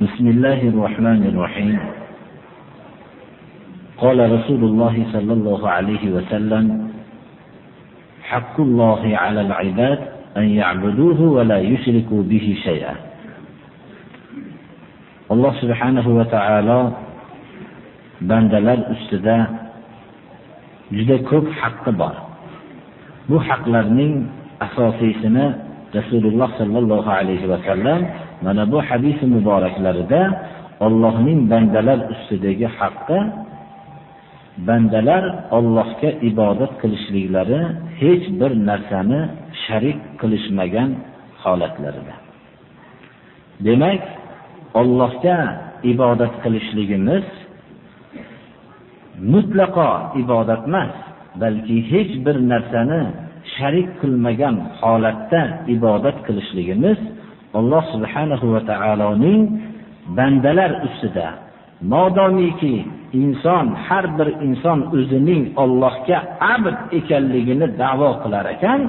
بسم الله الرحمن الرحيم قال رسول الله صلى الله عليه وسلم حق الله على العباد أن يعبدوه ولا يشركوا به شيئا alloh subhanahu va taolo bandalar ustida juda ko'p haqqi bor bu haqlarning asosiysini rasululloh sollallohu alayhi vasallam mana bu hadisi muboraklarida Allohning bandalar ustidagi haqqi bandalar Allohga ibodat qilishliklari hech bir narsani sharik qilishmagan holatlarida. Demak Allohga ibodat qilishligimiz mutlaqo ibodat emas balki hech bir narsani sharik qilmagan holatda ibodat qilishligimiz alloh subhanahu va taoloning bandalar ustida modomiki inson har bir inson o'zining Allohga abd ekanligini da'vo qilar ekan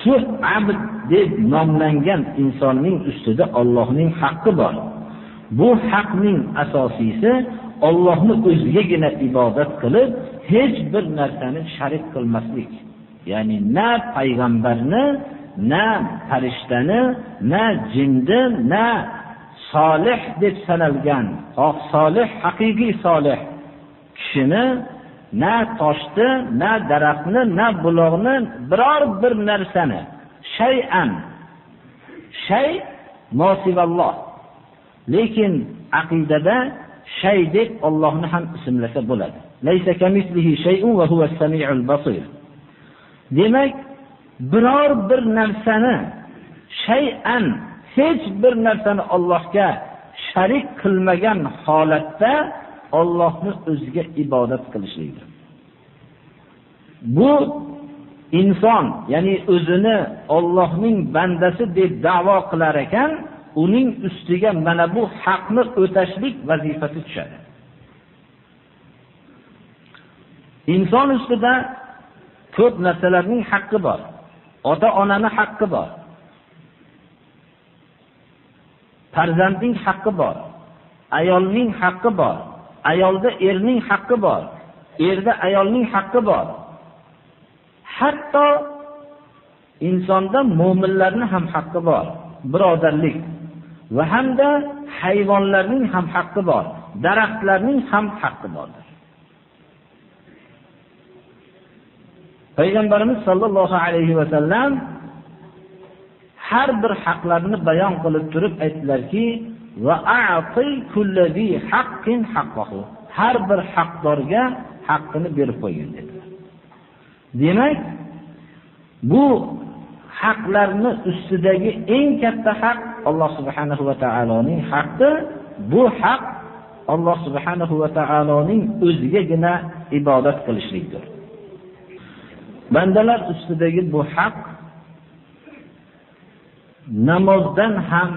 shu abd deb nomlangan insonning ustida Allohning haqqi bor. Bu haqning asosiysi Allohni o'zigagina ibodat qilib hech bir narsani sharik qilmaslik. Ya'ni na payg'ambarni na farishtani na jinni na solih deb sanalgan solih haqiqiy solih kishini na toshni na daraxtni na buloqni biror bir narsani shay'an shay mosivalloh lekin aqidada shay deb Allohni ham ismlasa bo'ladi. Laysa kamislihi shay'un va huwa as-sami'ul basir. Demak biror bir narsani shay'an hech bir narsani Allohga sharik qilmagan holatda Allohni o'ziga ibodat qilishlikdir. Bu inson, ya'ni o'zini Allohning bandasi deb da'vo qilar ekan, uning ustiga mana bu haqni o'tashlik vazifasi tushadi. Inson ustida ko'p narsalarning haqqi bor. Ota-onani haqqi bor. Farzandning haqqi bor. Ayolning haqqi bor. Ayolda erning haqqi bor. Erda ayolning haqqi bor. Hatto insonda mu'minlarning ham haqqi bor. Birodarlik va hamda hayvonlarning ham haqqi bor. Daraxtlarning ham haqqi bordir. Payg'ambarimiz sollallohu alayhi va sallam har bir haqlarni bayon qilib turib aytdilarki, va a'ti kulli haqqin haqqahu. Har bir haqdorga haqqini berib qo'ying dedilar. Demak, bu haqlarni ustidagi eng katta haq Alloh subhanahu va taoloning haqqi. Bu haq Alloh subhanahu va taoloning o'zigagina ibodat qilishlikdir. Bandalar ustidagi bu haq namozdan ham,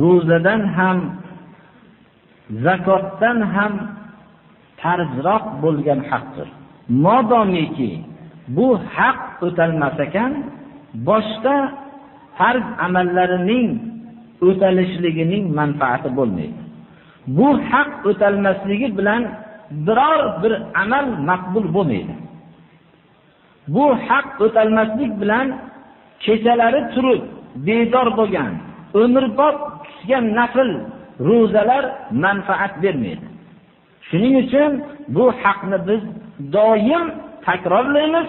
ro'zadan ham, zakotdan ham farzroq bo'lgan haqdir. Modomiki bu haq o'talmas ekan, boshqa farz amallarining o'talishligining manfaati bo'lmaydi. Bu haq o'talmasligi bilan biror bir amal maqbul bo'lmaydi. Bu haq o'talmaslik bilan kechalari turib bedor bo'lgan, umrbod tutgan nafl ro'zalar manfaat bermaydi. Shuning uchun bu haqni biz doim takrorlaymiz,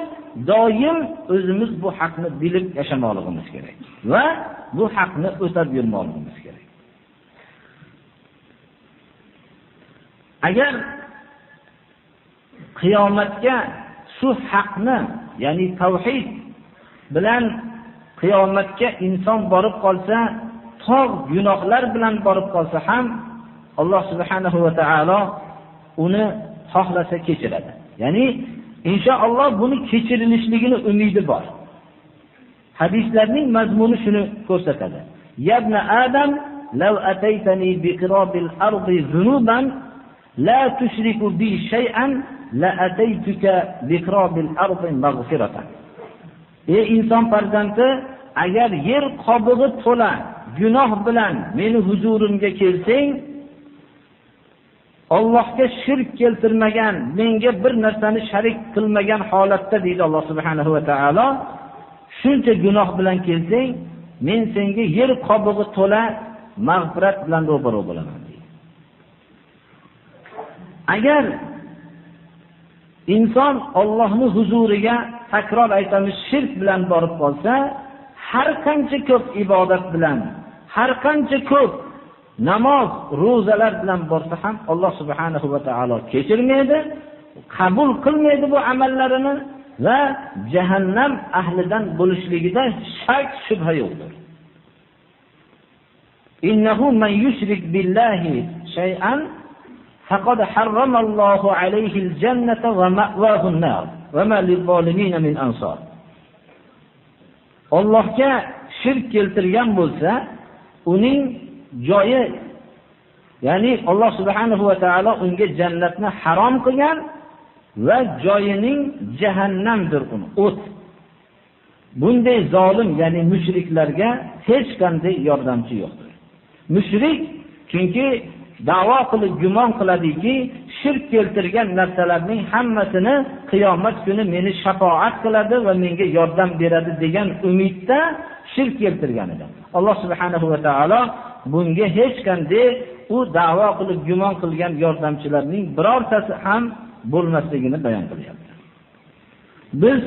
doim o'zimiz bu haqni bilib yashamoqligimiz kerak va bu haqni o'tab yurmoqligimiz kerak. Agar qiyomatga shu haqni, ya'ni tavhid bilan qiyomatga inson borib qolsa, tog' gunohlar bilan borib qolsa ham alloh subhanahu va taolo uni xohlasa kechiradi. Ya'ni inshaalloh buni kechirilishligini umidi bor. Hadislarning mazmuni shuni ko'rsatadi. Yabna adam law ataytani biqirabil ardi zunuban la tushriku bi shay'an la ataytuka biqirabil ardi maghfiratan ey inson farzandi agar yer qobig'i to'la gunoh bilan meni huzurimga kelsang Allohga shirk keltirmagan, menga bir narsani sharik qilmagan holatda deydi Alloh subhanahu va taolo, shuncha gunoh bilan kelsang, men senga yer qobig'i to'la mag'firat bilan ro'baro bo'laman deydi. Agar inson Allohning huzuriga takror aytamiz shirk bilan borib qolsa, har qancha ko'p ibodat bilan, har qancha ko'p namoz, ro'zalar bilan borsa ham Alloh subhanahu va taolo kechirmaydi, qabul qilmaydi bu amallarini va jahannam ahlidan bo'lishligida shak shubha yo'qdir. Innahu man yushrik billahi shay'an faqad harramallohu alayhi al-jannata va ma'wahu an-nar va ma lil-zolimin min ansor. Allohga shirk keltirgan bo'lsa, uning joyi ya'ni Alloh subhanahu va taolo unga jannatni harom qilgan va joyining jahannamdir uni o't. Bunday zolim, ya'ni mushriklarga hech qanday yordamchi yo'qdir. Mushrik chunki da'vo qilib gumon qiladiki, shirk keltirgan narsalarning hammasini qiyomat kuni meni shafoat qiladi va menga yordam beradi degan umidda shirk keltirgan edi. Alloh subhanahu va taolo bunga hech qanday u da'vo qilib gumon qilgan yordamchilarning birortasi ham bo'lmasligini bayon qilyapti. Biz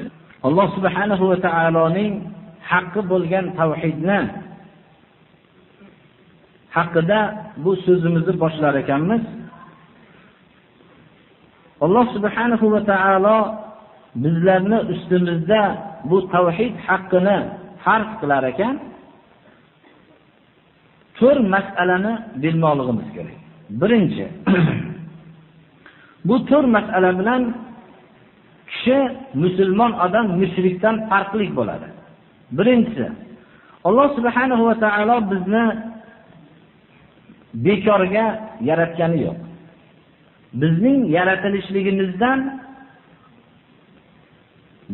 Alloh subhanahu va taoloning haqqi bo'lgan tavhidni haqida bu so'zimizni boshlar ekanmiz. Alloh subhanahu va taolo bizlarni ustimizda bu tavhid haqqini farq qilar ekan. to'r masalani bilmoqligimiz kerak. Birinchi bu to'r masala bilan kishi musulmon odam mushrikdan farqli bo'ladi. Birinchisi Alloh subhanahu va taolo bizni bekorga yaratgani yo'q. Bizning yaratilishligimizdan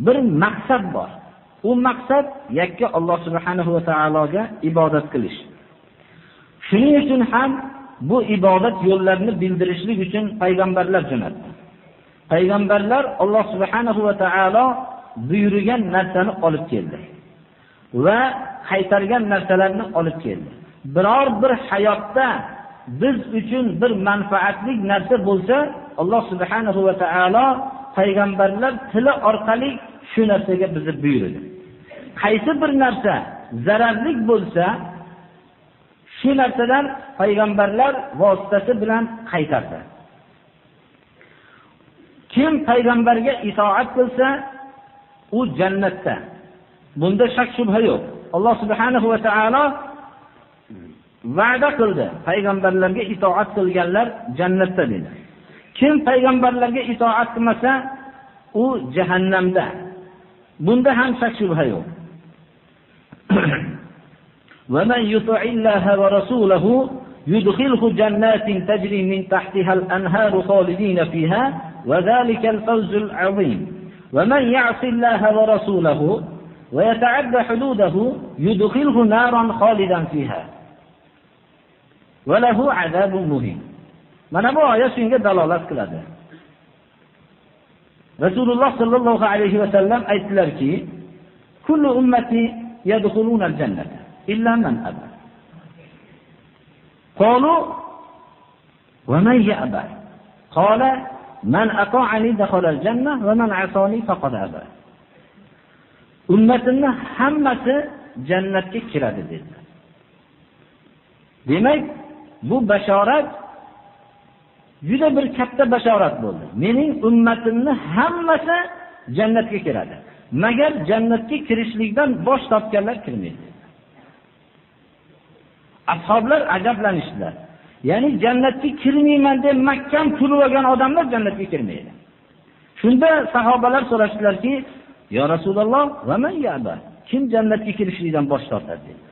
bir maqsad bor. U maqsad yakka Alloh subhanahu va taologa ibodat qilish. Shuning uchun ham bu ibodat yo'llarini bildirishlik uchun payg'ambarlar jo'natdi. Payg'ambarlar Alloh subhanahu va taolo buyurgan narsani olib keldi va qaytargan narsalarni olib keldi. Biror bir hayotda biz uchun bir manfaatli narsa bo'lsa, Alloh subhanahu va taolo payg'ambarlar tili orqali shu narsaga bizni buyurdi. Qaysi bir narsa zararli bo'lsa, shu narsadan payg'ambarlar vositasi bilan qaytardi. Kim payg'ambarga itoat qilsa, u jannatda. Bunda shak shubha yo'q. Alloh subhanahu va taolo va'da qildi. Payg'ambarlarga itoat qilganlar jannatda dedi. Kim payg'ambarlarga itoat qilmasa, u jahannamda. Bunda ham shak shubha yo'q. ومن يطع الله ورسوله يدخله جنات تجري من تحتها الأنهار خالدين فيها وذلك الفوز العظيم ومن يعص الله ورسوله ويتعدى حدوده يدخله نارا خالدا فيها va lahu azabun muhin. Mana bu oyat shunga dalolat qiladi. Rasululloh sallallohu alayhi va sallam aytdilarki, kullu ummati yadkhuluna al-jannata illa man aba. Qalu va man ya'ba? Qala man ata'ani dakhala al-janna va man 'asani faqad aba. Ummatimni hammasi jannatga kiradi dedi. Demak, bu bashorat juda bir katta bashorat bo'ldi. Mening ummatimni hammasi jannatga kiradi. Magar jannatga kirishlikdan bosh topganlar kirmaydi. Ashoblar ajablanishdilar. Ya'ni jannatga kirmayman deb mahkam turib olgan odamlar jannatga kirmaydi. Shunda sahobalar so'rashdilarki, "Ya Rasululloh, va man ya'ba? Kim jannatga kirishlikdan bosh tortadi?" dedi.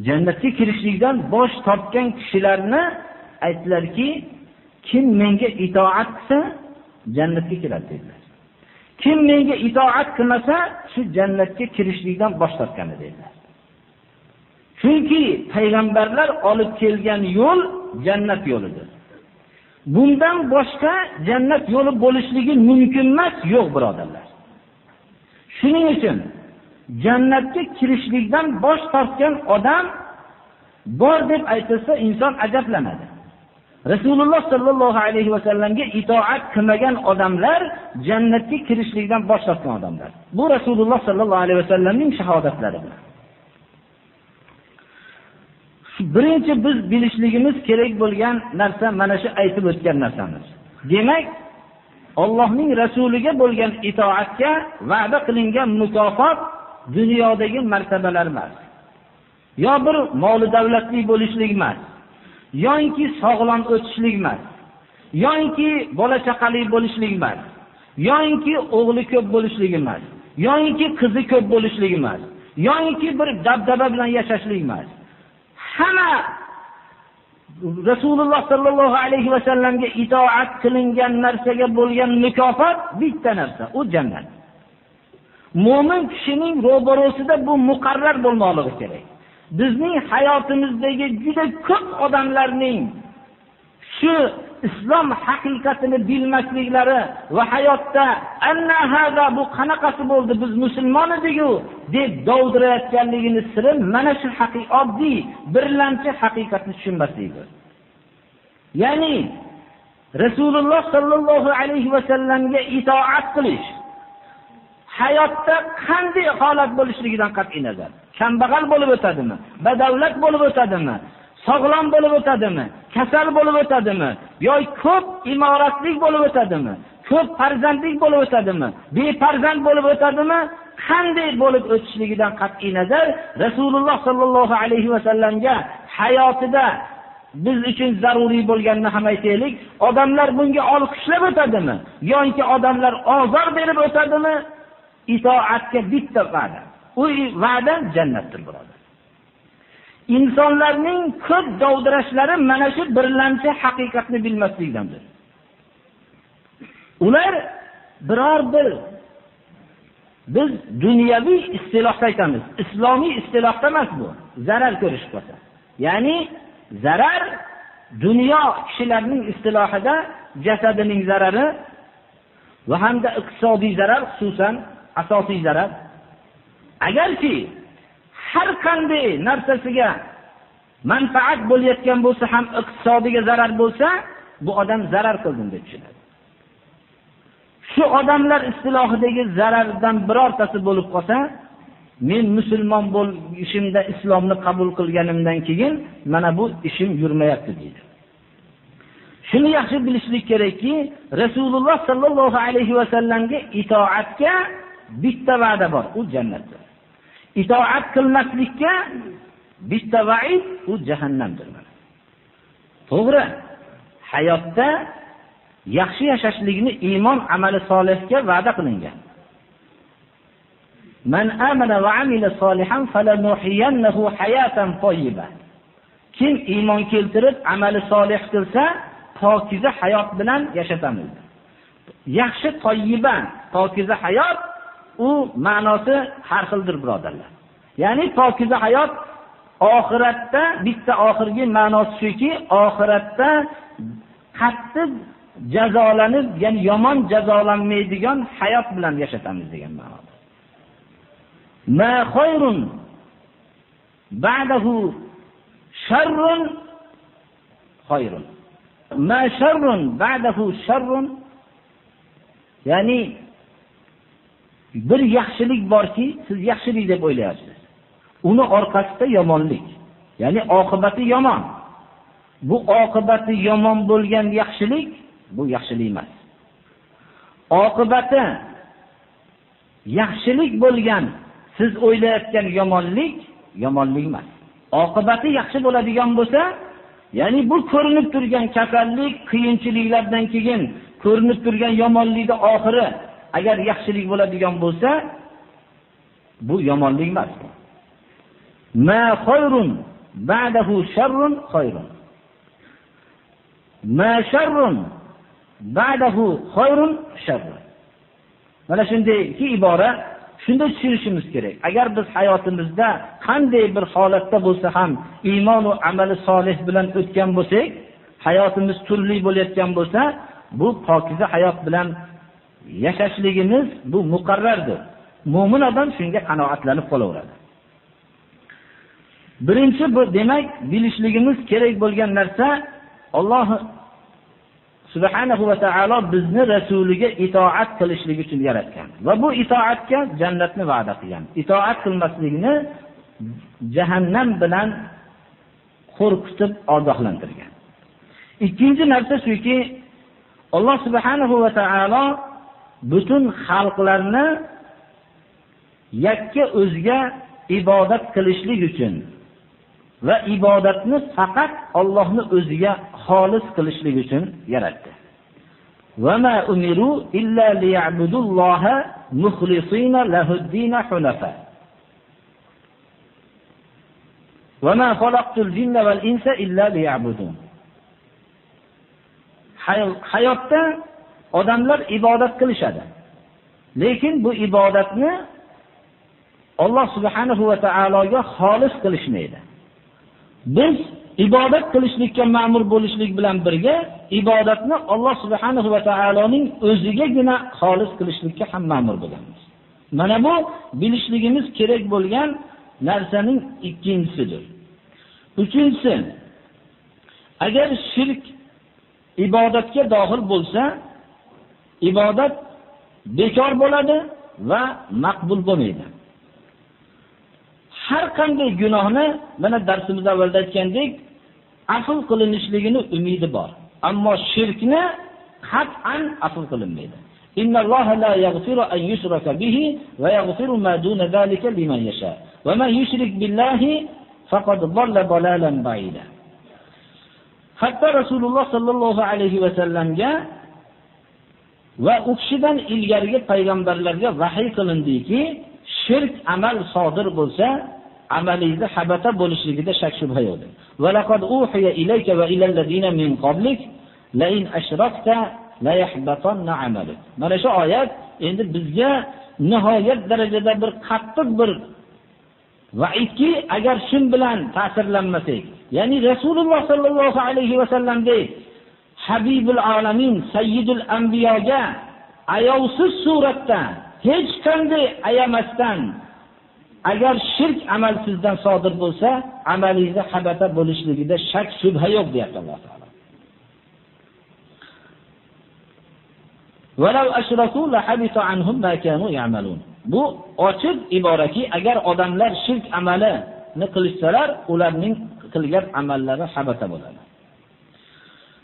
Jannatga kirishlikdan bosh tortgan kishilarni aytdilarki, kim menga itoat qilsa, jannatga kiradi dedilar. Kim menga itoat qilmasa, shu jannatga kirishlikdan bosh tortgani dedilar. Chunki payg'ambarlar olib kelgan yo'l jannat yo'lidir. Bundan boshqa jannat yo'li bo'lishligi mumkin emas, yo'q birodarlar. Shuning uchun jannatga kirishlikdan bosh tortgan odam bor deb aytilsa inson ajablanadi. Rasululloh sallallohu alayhi va sallamga itoat qilmagan odamlar jannatga kirishlikdan bosh tortgan odamlar. Bu Rasululloh sallallohu alayhi va sallamning shahodatlari. Birinchi biz bilishligimiz kerak bo'lgan narsa mana shu aytib o'tgan narsamiz. Demak, Allohning rasuliga bo'lgan itoatga va'da qilingan mukofot dunyodagi martabalar emas. Yo bir moli davlatli bo'lishlik emas. yoinki sog'lom o'tishlik emas, yoinki bola chaqali bo'lishlik emas, yoinki o'g'li ko'p bo'lishlik emas, yoinki qizi ko'p bo'lishlik emas, yoinki bir dabdaba bilan yashashlik emas. Hamma Rasululloh sallallohu alayhi va sallamga itoat qilingan narsaga bo'lgan mukofot bitta narsa, u jannat. Mo'min kishining ro'barosida bu muqarrar bo'lmoqligi kerak. bizning hayotimizdagi juda ko'p odamlarning shu islom haqiqatini bilmasliklari va hayotda anna hada bu qanaqasi bo'ldi biz musulmon ediku deb dovdirayotganligini siri mana shu haqiqat oddiy birlamchi haqiqatni tushunmaslikdir ya'ni rasululloh sollallohu alayhi vasallamga itoat qilish hayotda qanday holat bo'lishligidan qat'iy nazar. Kambag'al bo'lib o'tadimi? Badavlat bo'lib o'tadimi? Sog'lom bo'lib o'tadimi? Kasal bo'lib o'tadimi? Yoki ko'p imoratlik bo'lib o'tadimi? Ko'p farzandlik bo'lib o'tadimi? Befarzand bo'lib o'tadimi? Qanday bo'lib o'tishligidan qat'iy nazar rasululloh sollallohu alayhi vasallamga hayotida biz uchun zaruriy bo'lganini ham aytaylik. Odamlar bunga olqishlab o'tadimi? Yoki odamlar ozor berib o'tadimi? Itoatga bitta va'da. U va'da jannatdir birodar. Insonlarning ko'p dovdirashlari mana shu birlamchi haqiqatni bilmaslikdandir ular biror bir biz dunyoviy istilohda aytamiz islomiy istilohda emas bu zarar ko'rish bo'lsa ya'ni zarar dunyo kishilarning istilohida jasadining zarari va hamda iqtisodiy zarar xususan asosiy zarar agarki har qanday narsasiga manfaat bo'layotgan bo'lsa ham iqtisodiga zarar bo'lsa bu odam zarar qildim deb tushunadi. Shu odamlar istilohidagi zarardan birortasi bo'lib qolsa men musulmon bo'lishimda islomni qabul qilganimdan keyin mana bu ishim yurmayapti deydi. Shuni yaxshi bilishlik kerakki rasululloh sollallohu alayhi vasallamga itoatga bitta va'da bor u jannatdir itoat qilmaslikka bitta vaid u jahannamdir to'g'ri hayotda yaxshi yashashlikni iymon amali solihga va'da qilingan Man amana va amila solihan falanuhiyannahu hayatan tayyiba. Kim iymon keltirib amali solih qilsa, pokiza hayot bilan yashatamiz. Yaxshi toyyiba, pokiza hayot u ma'nosi har xildir birodarlar. Ya'ni pokiza hayot oxiratda bitta oxirgi ma'nosi shuki, oxiratda qattiq jazolanib, ya'ni yomon jazolanmaydigan hayot bilan yashatamiz degan ma'noda. Ma khayrun ba'dahu sharrun khayrun. Ma sharrun ba'dahu sharrun ya'ni bir yaxshilik borki, siz yaxshilik deb o'ylayapsiz. Uni orqasida yomonlik, ya'ni oqibati yomon. Bu oqibati yomon bo'lgan yaxshilik bu yaxshilik emas. Oqibati yaxshilik bo'lgan siz o'ylayotgan yomonlik yomonlik emas. oqibati yaxshi bo'ladigan bo'lsa, ya'ni bu ko'rinib turgan kasallik, qiyinchiliklardan keyin ko'rinib turgan yomonlikning oxiri agar yaxshilik bo'ladigan bo'lsa, bu yomonlik emas. Ma khayrun ba'dahu sharrun khayrun. Ma sharrun ba'dahu khayrun sharrun. Mana shundayki ibora shunda tushunishimiz kerak. Agar biz hayotimizda qanday bir holatda bo'lsa ham iymon va amali solih bilan o'tgan bo'lsak, hayotimiz turli bo'layotgan bo'lsa, bu pokiza hayot bilan yashashligimiz bu muqarrardir. Mo'min odam shunga qanoatlanib qolaveradi. Birinchi bu demak bilishligimiz kerak bo'lgan narsa Alloh subhanahu va taolo bizni rasuliga itoat qilishlik uchun yaratgan va bu itoatga jannatni va'da qilgan. Itoat qilmaslikni jahannam bilan qo'rqitib ogohlantirgan. Ikkinchi narsa shuki, Alloh subhanahu va taolo butun xalqlarni yakka o'zga ibodat qilishlik uchun va ibodatni faqat Allohni o'ziga xolis qilishlik uchun yaratdi. Va ma umiru illa liya'budulloha mukhlisina lahud-din hunafa. Va ma khalaqtul jinna wal insa illa liya'budun. Hayotda odamlar ibodat qilishadi. Lekin bu ibodatni Alloh subhanahu va taologa xolis qilishmaydi. Biz ibodat qilishlikka ma'mur bo'lishlik bilan birga ibodatni Alloh subhanahu va taoloning o'zigagina xolis qilishlikka ham ma'mur bo'lamiz. Mana bu bilishligimiz kerak bo'lgan narsaning ikkinchisidir. Uchinchisi, agar shirk ibodatga dohil bo'lsa, ibodat bekor bo'ladi va maqbul bo'lmaydi. har qanday gunohni mana darsimiz avvalda aytgandek afv qilinishligini umidi bor. Ammo shirkni qat'an afv qilinmaydi. Inna Alloha la yaghfiru an yushraka bihi va yaghfiru ma dun zalika liman yasha. Va man yushrik billahi faqad dhalla dalalan ba'ida. Hatto Rasululloh sallallohu alayhi va sallamga va u kishidan ilgarigi payg'ambarlarga vahiy qilindiki, shirk amal sodir bo'lsa, amalingiz habata bo'lishligida shak shubha yo'q. Va laqad uhiya ilayka va ilal ladina min qablik la in ashrakta la yahbatanna amaluk. Mana shu oyat endi bizga nihoyat darajada bir qattiq bir vaidki, agar shun bilan ta'sirlanmasak, ya'ni Rasululloh sallallohu alayhi va sallamdek Habibul alamin, sayyidul anbiyoga ayovsiz suratda hech qanday ayamasdan agar shirk amal sizdan sodir bo'lsa, amalingizda habata bo'lishligida shak shubha yo'q deyapti Alloh taolo. Walau ashraku la habita anhum ma kanu ya'malun. Bu ochiq iboraki, agar odamlar shirk amalini qilishsalar, ularning qilgan amallari habata bo'ladi.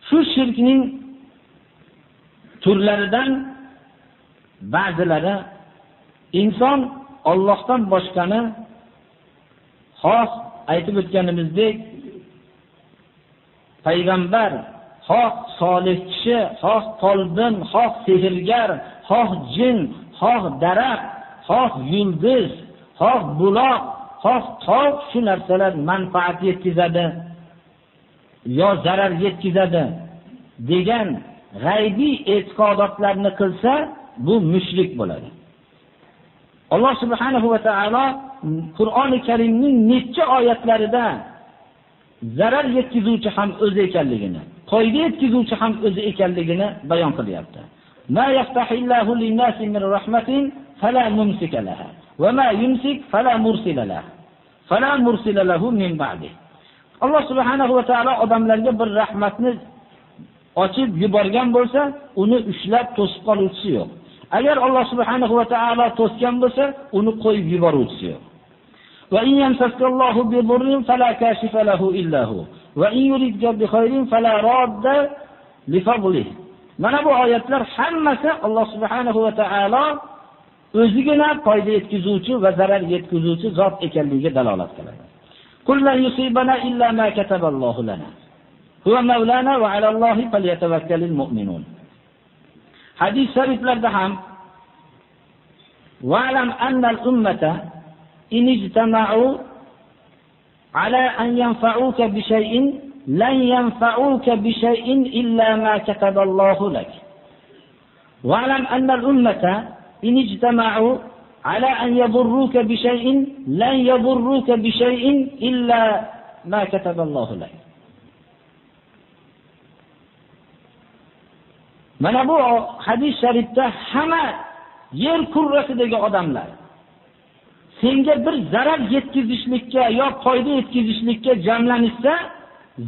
Shu shirkning turlaridan ba'zilari inson Allohdan boshqani xos aytib o'tganimizdek payg'ambar, xoh solih kishi, xoh tolbin, xoh sehrgar, xoh jin, xoh daraxt, xoh yulduz, xoh buloq, xoh tog' shu narsalar manfaat yetkazadi. Yo zarar yetkazadi degan g'aybiy e'tiqodotlarni qilsa, bu mushrik bo'ladi. Alloh subhanahu va taolo Qur'oni Karimning necha oyatlarida zarar yetkazuvchi ham o'zi ekanligini, foyda yetkazuvchi ham o'zi ekanligini bayon qilyapti. Ma yaftahillahu lin-nasi min rahmatin fala mumsika laha va ma yumsik fala mursila lahu. Fala mursila lahu min ba'di. Alloh subhanahu va taolo odamlarga bir rahmatni ochib yuborgan bo'lsa, uni ushlab to'sib qoluvchisi yo'q. Agar Alloh subhanahu va taolo to'sgan bo'lsa, uni qo'yib yuboruvchisi yo'q. Va in yamsaskallohu bi burrin fala kashifa lahu illa hu va in yuridka bi khayrin fala radda li fadlihi. Mana bu oyatlar hammasi Alloh subhanahu va taolo o'zigina foyda yetkazuvchi va zarar yetkazuvchi zot ekanligiga dalolat qiladi. قل لن يصيبنا إلا ما كتب الله لنا. هو مولانا وعلى الله فليتوكل المؤمنون. حديث شريف لردهم واعلم أن الأمة إن اجتمعوا على أن ينفعوك بشيء لن ينفعوك بشيء إلا ما كتب الله لك. واعلم أن الأمة إن اجتمعوا ala an yadurruka bi shay'in lan yadurruka bi shay'in illa ma kataballohu lak. Mana bu hadis sharifda hamma yer kurrasidagi odamlar senga bir zarar yetkazishlikka yo foyda yetkazishlikka jamlanishsa,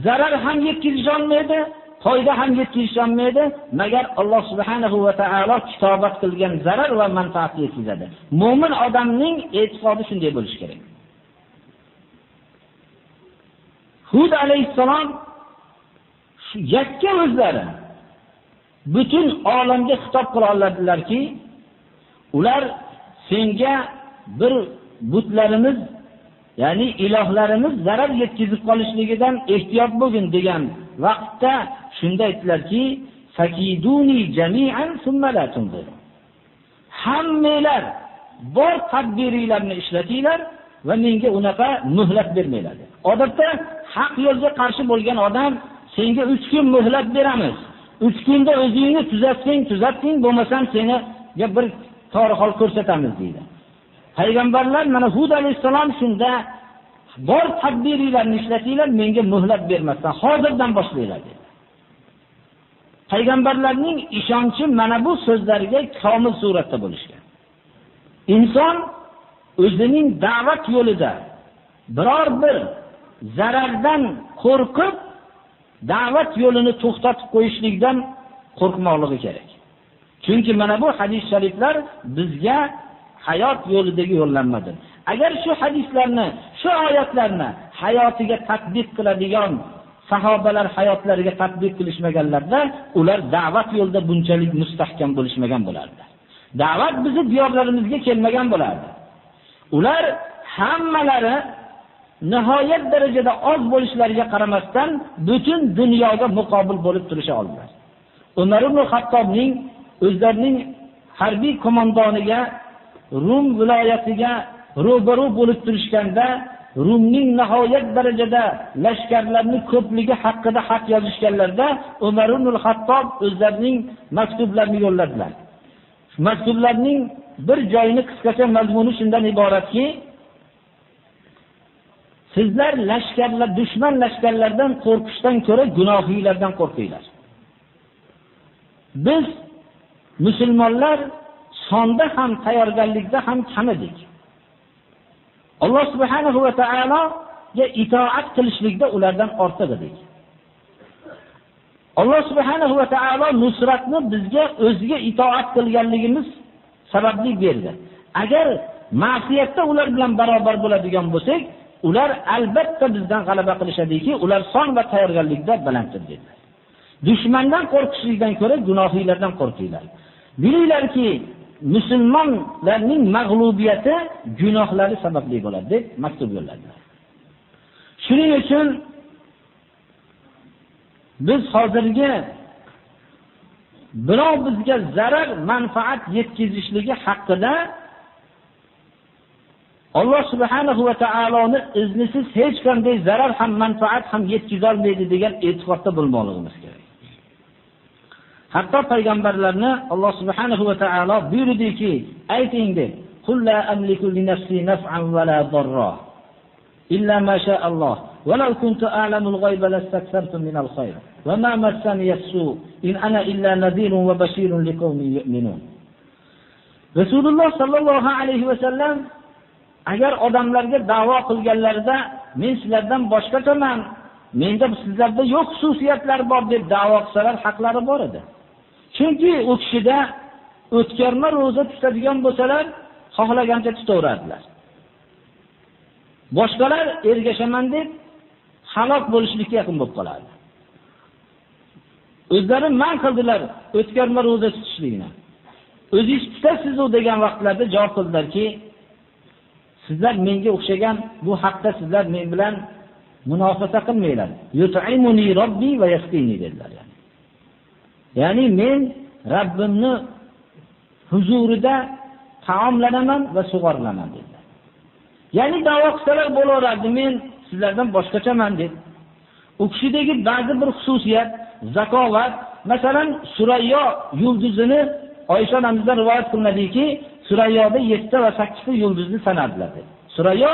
zarar ham yetkazolmaydi, foyda ham yetkazisholmaydi magar alloh subhanahu va taolo kitobat qilgan zarar va manfaatni yetkazadi. Mo'min odamning e'tiqodi shunday bo'lishi kerak. Hud alayhissalom yakka o'zlari butun olamga xitob qila oladilarki ular senga bir butlarimiz ya'ni ilohlarimiz zarar yetkazib qolishligidan ehtiyot bo'lgin degan vaqtda shunda aytdilarki hammanglar bor tadbiringlarni ishlatinglar va menga unaqa muhlat bermanglar odatda haq yo'lga qarshi bo'lgan odam senga 3 kun muhlat beramiz. 3 kunda o'zingni tuzatsang tuzatding bo'lmasam senga bir torihol ko'rsatamiz deydi. Payg'ambarlar mana hud alayhisalom shunda bor tadbiringlarni ishlatinglar menga muhlat bermasdan hozirdan boshlanglar dedi. Payg'ambarlarning ishonchi mana bu so'zlariga komil suratda bo'lishgan. Inson o'zining da'vat yo'lida biror bir zarardan qo'rqib da'vat yo'lini to'xtatib qo'yishlikdan qo'rqmoqligi kerak. Chunki mana bu hadis shariflar bizga hayot yo'lidagi yo'llanmadir. Agar shu hadislarni shu oyatlarni hayotiga tatbiq qiladigan sahobalar hayotlariga tatbiq qilishmaganlarda ular da'vat yo'lida bunchalik mustahkam bo'lishmagan bo'lardi. Da'vat bizni diyorlarimizga kelmagan bo'lardi. Ular hammalari nihoyat darajada oz bo'lishlariga qaramasdan butun dunyoga muqobil bo'lib turisha oldilar. Umar ibn hattobning o'zlarining harbiy qo'mondoniga rum viloyatiga ro'baru bo'lib turishganda rumning nihoyat darajada lashkarlarni ko'pligi haqida xat yozishganlarda umar ibn al-Hattob o'zlarining maktublarini yo'lladilar. Maktublarning bir joyini qisqacha mazmuni shundan iboratki sizlar lashkarlar dushman lashkarlardan qo'rqishdan ko'ra gunohiylardan qo'rqinglar. Biz musulmonlar sonda ham tayyorgarlikda ham kam edik alloh subhanahu va taologa itoat qilishlikda ulardan ortiq edik alloh subhanahu va taolo nusratni bizga o'ziga itoat qilganligimiz sababli berdi. Agar ma'siyatda ular bilan barobar bo'ladigan bo'lsak ular albatta bizdan g'alaba qilishadiki ular son va tayyorgarlikda balanddir dedilar dushmandan qo'rqishlikdan ko'ra gunohiylardan qo'rqinglar. Bilinglarki musulmonlarning mag'lubiyati gunohlari sababli bo'ladi deb maktub yo'lladilar. Shuning uchun biz hozirgi birov bizga zarar manfaat yetkazishligi haqida alloh subhanahu va taoloni iznisiz hech qanday zarar ham manfaat ham yetkazolmaydi degan e'tiqodda bo'lmoqligimiz kerak. Hatto payg'ambarlarni Alloh subhanahu va taolo buyurdiki, ayting deb, "Qul la amliku li nafsi naf'an va la darra illa ma sha Alloh. Wa law kuntu a'lamul al-ghayba min al-khayr. Wa ma massani as-su' in ana illa nadhirun va bashirun liqaumin yu'minun." Rasululloh sallallohu alayhi va sallam agar odamlarga da'vo qilganlarida men sizlardan boshqachaman, menda sizlarda yo'q xususiyatlar bor deb da'vo qilsalar haqlari bor edi. Chunki u kishida o'tkarma ro'za tutadigan bo'lsalar xohlagancha tutaverardilar boshqalar ergashaman deb halok bo'lishlikka yaqin bo'lib qolardi o'zlari man qildilar o'tkarma ro'za tutishlikni o'zingiz tutasizu degan vaqtlarda javob qildilarki sizlar menga o'xshagan bu haqda sizlar men bilan munosabata qilmanglar. Yut'imuni robbi va yasqini dedilar. Ya'ni men Rabbimni huzurida taomlanaman va sug'orilaman dedilar. Ya'ni da'vo qilsalar bo'laveradi, men sizlardan boshqachaman dedi. U kishidagi ba'zi bir xususiyat, zakovat, masalan, Surayyo yulduzini Oysha onamizdan rivoyat qilinadiki, Surayyoda 7 va 8 ta yulduzni sanadilar. Surayyo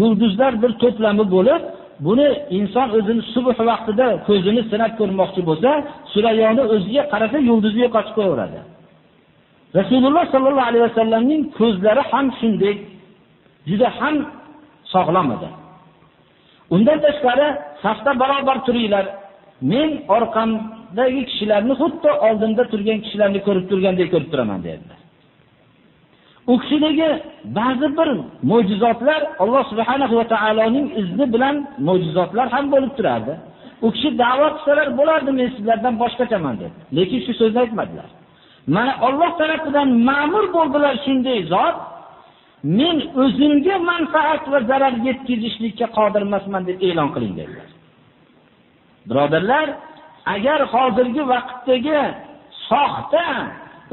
yulduzlar bir to'plami bo'lib, buni inson o'zini subh vaqtida ko'zini sinab ko'rmoqchi bo'lsa, Surayyoni o'ziga qarasa yulduzni yo'qotib qo'yaveradi. Rasululloh sollallohu alayhi vasallamning ko'zlari ham shunday juda ham sog'lom edi. Undan tashqari safda barobar turinglar. Men orqamdagi kishilarni xuddi oldinda turgan kishilarni ko'rib turgandek ko'rib turaman dedilar. U kishidagi ba'zi bir mo'jizotlar Alloh subhanahu va taoloning izni bilan mo'jizotlar ham bo'lib turardi. U kishi da'vat qilsalar bo'lardi, men sizlardan boshqachaman deb. Lekin shu so'zni aytmadilar. Mana Alloh tarafidan ma'mur bo'ldilar shunday zot, men o'zimga manfaat va zarar yetkazishlikka qodir emasman deb e'lon qiling dedilar. Birodarlar, agar hozirgi vaqtdagi soxta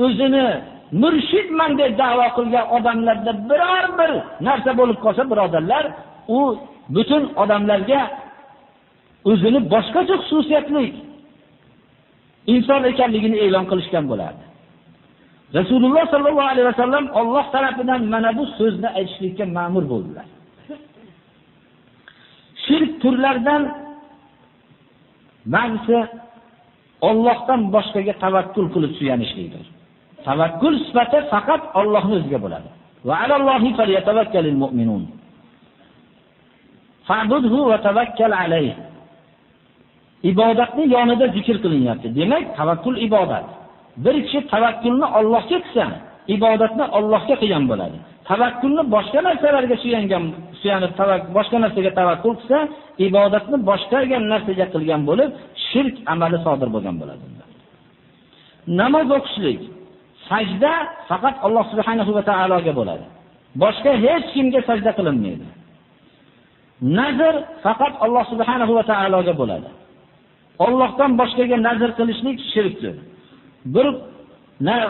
o'zini murshidman deb da'vo qilgan odamlarda biror bir narsa bo'lib qolsa, birodarlar, u butun odamlarga o'zini boshqacha xususiyatli inson ekanligini e'lon qilishgan bo'lardi. Rasululloh sallallohu alayhi vasallam Alloh tarafidan mana bu so'zni aytishlikka ma'mur bo'ldilar. Shirk turlaridan ba'zisi Allohdan boshqaga tavakkul qilib suyanishlikdir. Tavakkul sifati faqat Allohning o'ziga bo'ladi. Va alallohi falyatavakkalul mu'minun. Fa'budhu va tawakkal alayhi. Ibodatni yonida zikr qilinyapti. Demak, tavakkul ibodat. Bir kishi tavakkulni Allohga qilsa, ibodatni Allohga qilgan bo'ladi. Tavakkulni boshqa narsalarga suyangan, suyanib tavakkul boshqa narsaga tavakkul qilsa, ibodatni boshqa narsaga qilgan bo'lib, shirk amali sodir bo'lgan bo'ladi. Namoz o'qishlik, sajda faqat Alloh subhanahu va taologa bo'ladi. Boshqa hech kimga sajda qilinmaydi. Nazr faqat Alloh subhanahu va taologa bo'ladi. Allohdan boshqaga nazr qilishlik shirkdir. Bir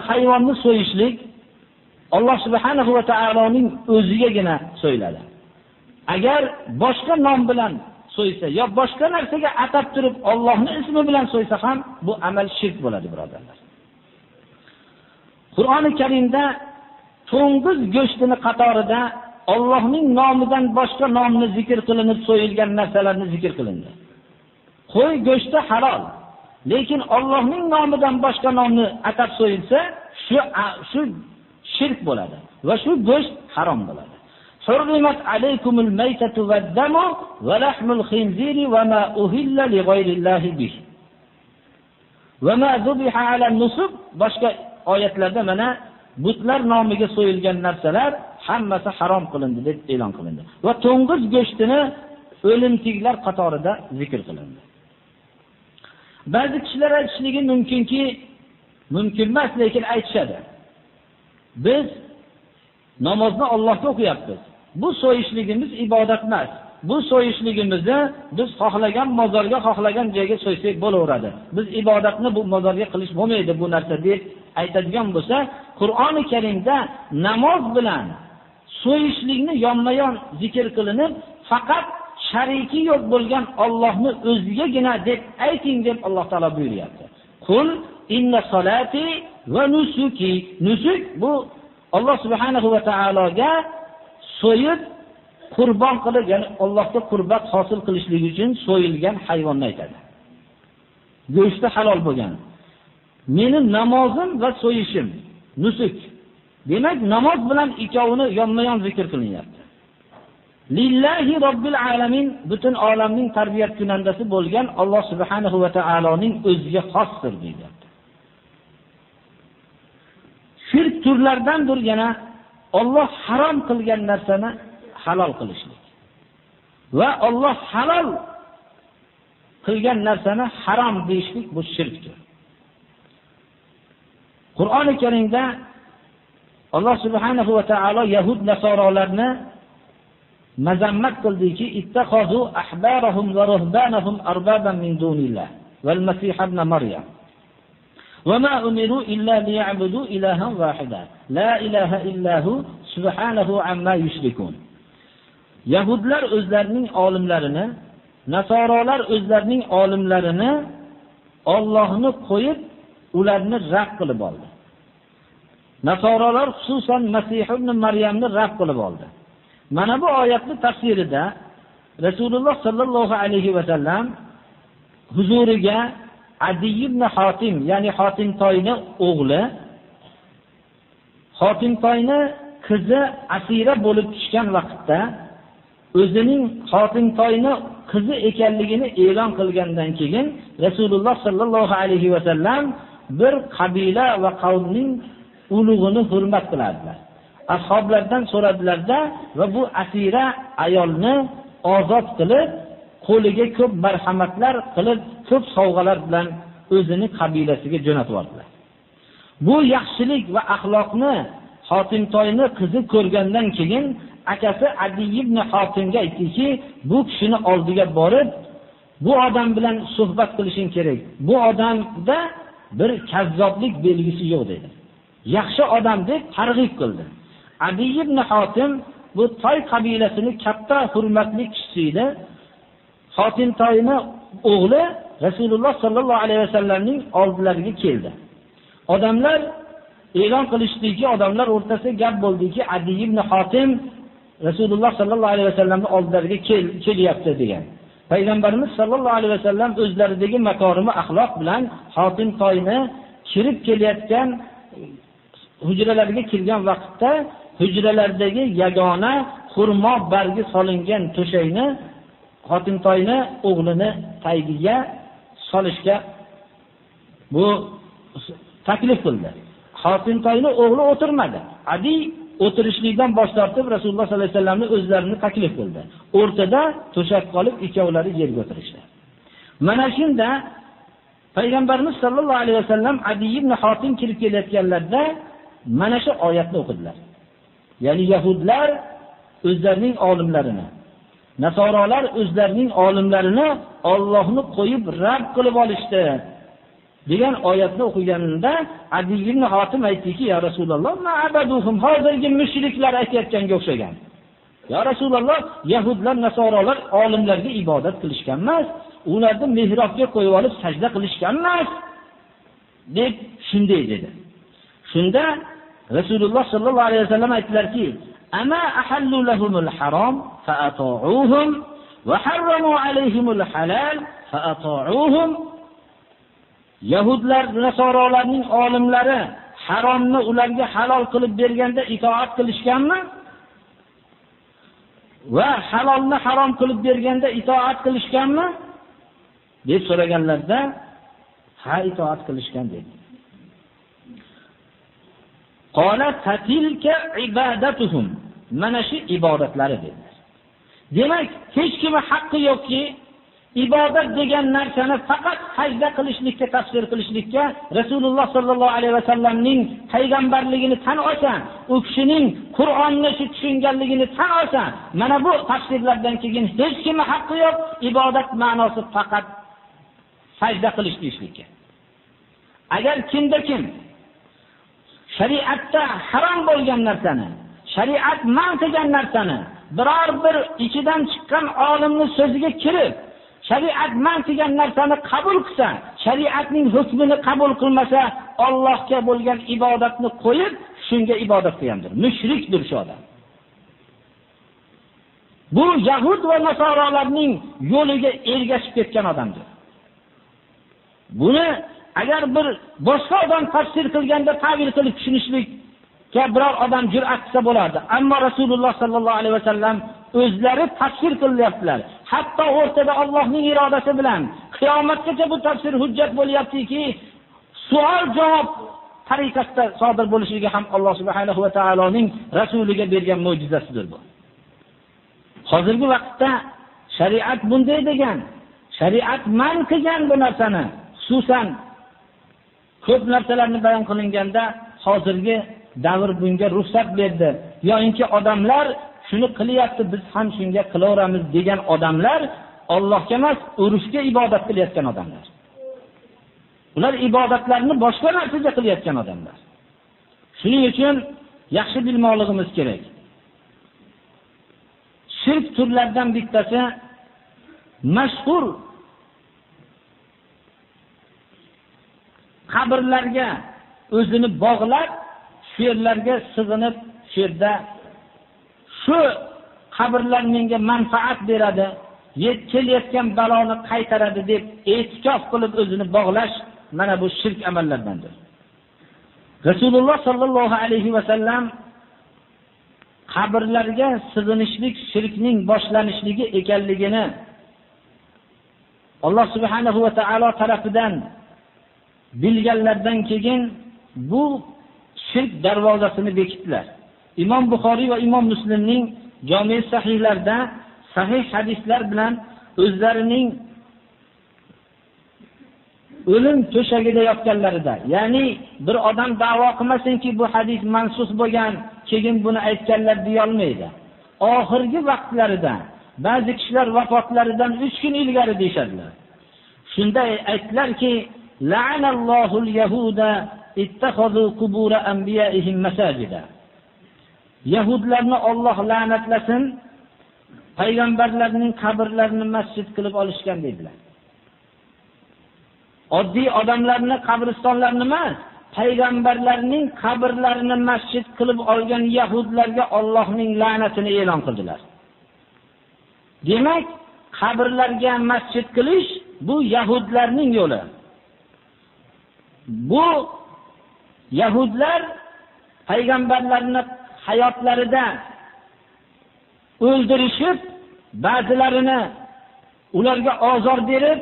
hayvonni so'yishlik Alloh subhanahu va taoloning o'zigagina so'yiladi. Agar boshqa nom bilan so'ysa yo boshqa narsaga atab turib Allohning ismi bilan so'ysa ham bu amal shirk bo'ladi, birodarlar. Qur'oni Karimda to'ng'iz go'shtini qatorida Allohning nomidan boshqa nomni zikr qilinib so'yilgan narsalarni zikr qilindi. Qo'y go'shti halol, lekin Allohning nomidan boshqa nomni atab so'yilsa, shu shu shirk bo'ladi va shu go'sht harom bo'ladi. Surrimat alaykumul maytatu vaddamu va lahmul khinziri va ma uhilla li bihi. Va ma zubiha ala nusub boshqa oyatlarda mana butlar nomiga so'yilgan narsalar hammasi harom qilindi deb e'lon qilindi va to'ng'iz go'shtini o'limtiklar qatorida zikr qilindi. Ba'zi kishilar aytishligi mumkinki, mumkin emas, lekin aytishadi. Biz namozni Allohga o'qiyapmiz. Bu so'yishligimiz ibodat emas. Bu so'yishligimizni biz xohlagan mozorga, xohlagan joyga so'ysak bo'laveradi. Biz ibodatni bu mozorga qilish bo'lmaydi bu narsa deb aytadigan bo'lsa, Qur'oni Karimda namoz bilan so'yishlikni yonma-yon zikr qilinib, faqat shariki yo'q bo'lgan Allohni o'zigagina deb ayting deb Alloh taolo buyuryapti. Qul inna solati va nusuki. Nusuk bu Alloh subhanahu va taologa so'yib qurbon qilib, ya'ni Allohga qurbat hosil qilishlik uchun so'yilgan hayvonni aytadi. Go'shti halol bo'lgan. Meni namozim va so'yishim nusuk. Demak, namoz bilan ikkovini yonma-yon zikr qilinyapti. Lillahi robbil alamin butun olamning tarbiyat kunandasi bo'lgan Alloh subhanahu va taoloning o'ziga xosdir deydi. Shirk turlaridandir yana Alloh harom qilgan narsani halol qilishlik. Va Alloh halol qilgan narsani harom deyishlik bu shirkdir. Qur'oni Karimda Alloh subhanahu va taolo yahud nasorolarni mazammat qildiki ittaxozu ahbarahum va ruhbanahum arbaban min dunillah val masih ibn maryam وما أمروا إلا ليعبدوا إلها واحدا لا إله إلا هو سبحانه عما يشركون yahudlar o'zlarining olimlarini nasorolar o'zlarining olimlarini Allohni qo'yib ularni rad qilib oldi. Nasorolar xususan masih ibn maryamni rad qilib oldi. Mana bu oyatni tafsirida rasululloh sallallohu alayhi va sallam huzuriga Adiy ibn Hatim, ya'ni Hatim toyni o'g'li Hatim toyni qizi asira bo'lib tushgan vaqtda o'zining Hotim toyni qizi ekanligini e'lon qilgandan keyin Rasululloh sallallohu alayhi va sallam bir qabila va qavmning ulug'ini hurmat qilardilar. Ashoblardan so'radilarda va bu asira ayolni ozod qilib, qo'liga ko'p marhamatlar qilib, ko'p sovg'alar bilan o'zini qabilasiga jo'natib yubordilar. Bu yaxshilik va axloqni Xotimtoyni qizi ko'rgandan keyin akasi Adi ibn Xotimga aytdiki, bu kishini oldiga borib, bu odam bilan suhbat qilishing kerak. Bu odamda bir kazzoblik belgisi yo'q dedi. Yaxshi odam deb targ'ib qildi. Abi ibn Xotim bu Toy qabilasini katta hurmatli kishisi edi. Xotim Toyni o'g'li Rasululloh sollallohu alayhi vasallamning oldilariga keldi. Odamlar e'lon qilishdiki, odamlar o'rtasida gap bo'ldiki, Adi ibn Xotim Rasululloh sollallohu alayhi vasallamning oldilariga kelyapti degan. Payg'ambarimiz sollallohu alayhi vasallam o'zlaridagi makorimi axloq bilan xotin toyni kirib kelayotgan hujralarga kirgan vaqtda hujralardagi yagona xurmo bargi solingan to'shakni Xotim toyni o'g'lini taygiga solishga bu taklif qildi. Xotim toyni o'g'li o'tirmadi. Adi o'tirishlikdan bosh tortib Rasululloh sollallohu alayhi vasallamni o'zlarini taklif qildi. O'rtada to'shak qolib ikkovlari yerga o'tirishdi. Mana shunda Payg'ambarimiz sollallohu alayhi vasallam Adi ibn Xotim kirib kelayotganlarda mana shu oyatni o'qidilar. Ya'ni yahudlar o'zlarining olimlarini, nasorolar o'zlarining olimlarini Allohni qo'yib rad qilib olishdi. Degan oyatni o'qiganimda Adi ibn Hatim aytdiki, "Ya Rasululloh, ma abaduhum hozirgi mushriklar aytayotganga o'xshagan." Ya Rasululloh, yahudlar, nasoralar olimlarga ibodat qilishgan emas, ularni mihrobga qo'yib olib sajda qilishgan emas, deb shunday dedi. Shunda Rasululloh sallallohu alayhi vasallam aytdilarki, "Ama ahallu lahumul harom fa ata'uhum va harramu alayhimul halal fa ata'uhum." Yahudlar, Nasorolarning olimlari haromni ularga halol qilib berganda itoat qilishganmi? Va halolni harom qilib berganda itoat qilishganmi? deb so'raganlarda ha itoat qilishgan dedi. Qala tatilka ibadatuhum. Mana shu ibodatlari dedilar. Demak, hech kimga haqqi yo'qki, ibodat degan narsani faqat sajda qilishlikka tafsir qilishlikka Rasululloh sollallohu alayhi vasallamning payg'ambarligini tan olsan, u kishining Qur'onni shu tushunganligini tan olsan, mana bu tafsirlardan keyin hech kimni haqqi yo'q, ibodat ma'nosi faqat sajda qilish deyishlikka. Agar kimda kim shariatda harom bo'lgan narsani, shariat man qilgan narsani biror bir ichidan chiqqan olimning so'ziga kirib shariat man degan narsani qabul qilsa, shariatning hukmini qabul qilmasa, Allohga bo'lgan ibodatni qo'yib, shunga ibodat qilgandir. Mushrikdir shu odam. Bu yahud va nasorolarning yo'liga ergashib ketgan odamdir. Buni agar bir boshqa odam tafsir qilganda ta'bir qilib tushunishlik biror odam jur'at qilsa bo'lardi. Ammo Rasululloh sallallohu alayhi vasallam o'zlari tafsir qilyaptilar. Hatto o'rtada Allohning irodasi bilan qiyomatgacha bu tafsir hujjat bo'lyaptiki, savol-javob tariqasida sodir bo'lishligi ham Alloh subhanahu va taoloning rasuliga bergan mo'jizasidir bu. Hozirgi vaqtda shariat bunday degan, shariat man qilgan bu narsani, xususan ko'p narsalarni bayon qilinganda hozirgi davr bunga ruxsat berdi. Yo'inki odamlar shuni qilyapti biz ham shunga qilaveramiz degan odamlar Allohga emas urushga ibodat qilayotgan odamlar. Ular ibodatlarni boshqa narsaga qilayotgan odamlar. Shuning uchun yaxshi bilmoqligimiz kerak. Shirk turlaridan bittasi mashhur qabrlarga o'zini bog'lab shu yerlarga sig'inib shu yerda shu qabrlar menga manfaat beradi kelayotgan baloni qaytaradi deb e'tikof qilib o'zini bog'lash mana bu shirk amallardandir. Rasululloh sollallohu alayhi vasallam qabrlarga sig'inishlik shirkning boshlanishligi ekanligini alloh subhanahu va taolo tarafidan bilganlardan keyin bu shirk darvozasini bekitdilar. Imom buxoriy va imom muslimning jami sahihlarida sahih hadislar bilan o'zlarining o'lim to'shagida yotganlarida ya'ni bir odam da'vo qilmasinki bu hadis mansus bo'lgan keyin buni aytganlar deyolmaydi oxirgi vaqtlarida ba'zi kishilar vafotlaridan 3 kun ilgari deyshadilar. shunda masajida. Yahudlarni Alloh la'natlasin payg'ambarlarning qabrlarini masjid qilib olishgan dedilar oddiy odamlarni qabristonlar emas payg'ambarlarning qabrlarini masjid qilib olgan yahudlarga Allohning la'natini e'lon qildilar. Demak, qabrlarga masjid qilish bu yahudlarning yo'li. Bu yahudlar payg'ambarlarni hayotlarida o'ldirishib, ba'zilarini ularga ozor berib,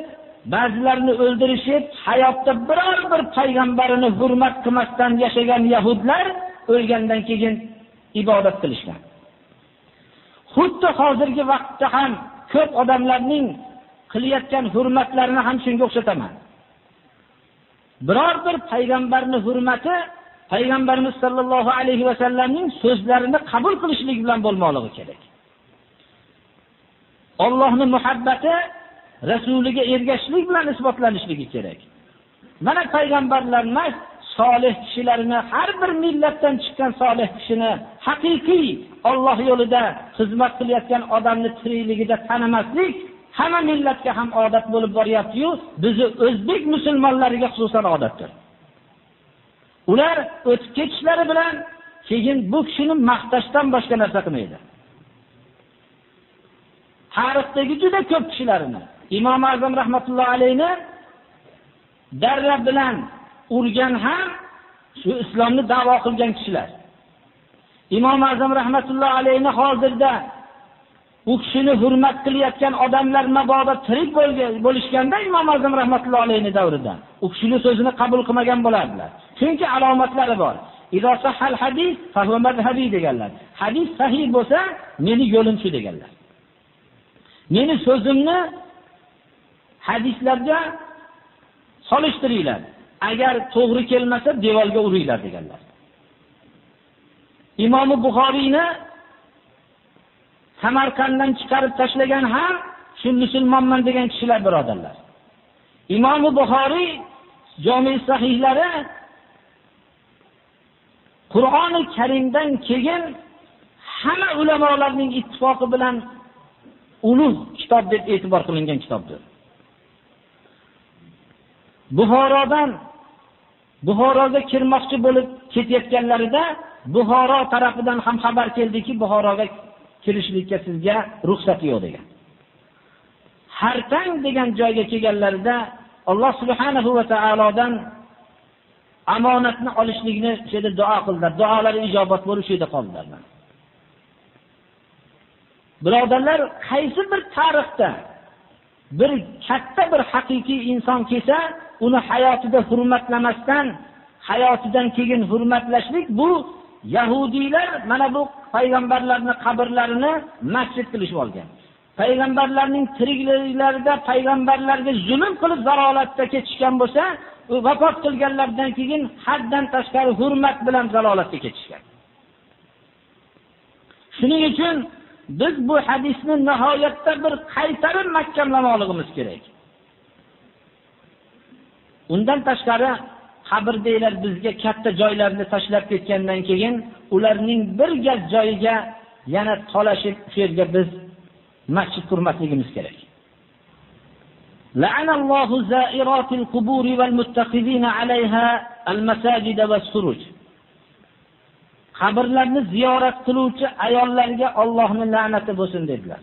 ba'zilarini o'ldirishib hayotda biror bir payg'ambarini hurmat qilmasdan yashagan yahudlar o'lgandan keyin ibodat qilishgan. Xuddi hozirgi vaqtda ham ko'p odamlarning qilayotgan hurmatlarini ham shunga o'xshataman. Biror bir payg'ambarni hurmati payg'ambarimiz sollallohu alayhi vasallamning so'zlarini qabul qilishlik bilan bo'lmoqligi kerak. Ollohni muhabbati rasuliga ergashishlik bilan isbotlanishligi kerak. Mana payg'ambarlar solih kishilarni har bir millatdan chiqqan solih kishini haqiqiy Alloh yo'lida xizmat qilayotgan odamni tirikligida tanimaslik hamma millatga ham odat bo'lib boryapti-yu, bizni o'zbek musulmonlariga xususan odatdir. Ular o'tib ketishlari bilan keyin bu kishini maqtashdan boshqa narsa qilmaydi. Tarixdagi juda ko'p kishilarni imom azam rahmatullohi alayni darra bilan urgan ham shu islomni da'vo qilgan kishilar imom azam rahmatullohi alayni hozirda u kishini hurmat qilayotgan odamlar mabodo tirik bo'lishganda imom azam rahmatullohi alayhi davrida u kishini so'zini qabul qilmagan bo'lardilar. Chunki alomatlari bor. Hal hadis deganlar. Hadis sahih bo'lsa meni yo'lim shu deganlar. Meni so'zimni hadislarga solishtiringlar. Agar to'g'ri kelmasa devorga uringlar deganlar. Imomi buxoriyni samarqanddan chiqarib tashlagan ham shu musulmonman degan kishilar birodarlar. Imom buxoriy Jami sahihlari qur'oni karimdan keyin hamma ulamolarning ittifoqi bilan ulug' kitob deb e'tibor qilingan kitobdir. Buxorodan buxoroga kirmoqchi bo'lib ketayotganlarida buxoro tarafidan ham xabar keldiki buxoroga kirishlikka sizga ruxsat yo'q degan. Hartang degan joyga kelganlarida alloh subhanahu va taolodan omonatni olishlikni shu duo qildilar. Duolari ijobat bo'lib shu qoldilar. Birodarlar qaysi bir tarixda bir katta bir haqiqiy inson kelsa uni hayotida hurmatlamasdan hayotidan keyin hurmatlashlik bu yahudiylar mana bu payg'ambarlarni qabrlarini masjid qilishib olgan payg'ambarlarning tirikliklarida payg'ambarlarga zulm qilib zalolatda ketishgan bo'lsa vafot qilganlaridan keyin haddan tashqari hurmat bilan zalolatga ketishgan Shuning uchun biz bu hadisni nihoyatda bir qaytarib mahkamlamoqligimiz kerak. Undan tashqari qabrdaylar bizga katta joylarni tashlab ketgandan keyin ularning bir gaz joyiga yana tolashib shu yerga biz masjid qurmasligimiz kerak. لعن الله زائرات القبور والمتخذين عليها المساجد والسروج qabrlarni ziyorat qiluvchi ayollarga Allohning la'nati bo'lsin dedilar.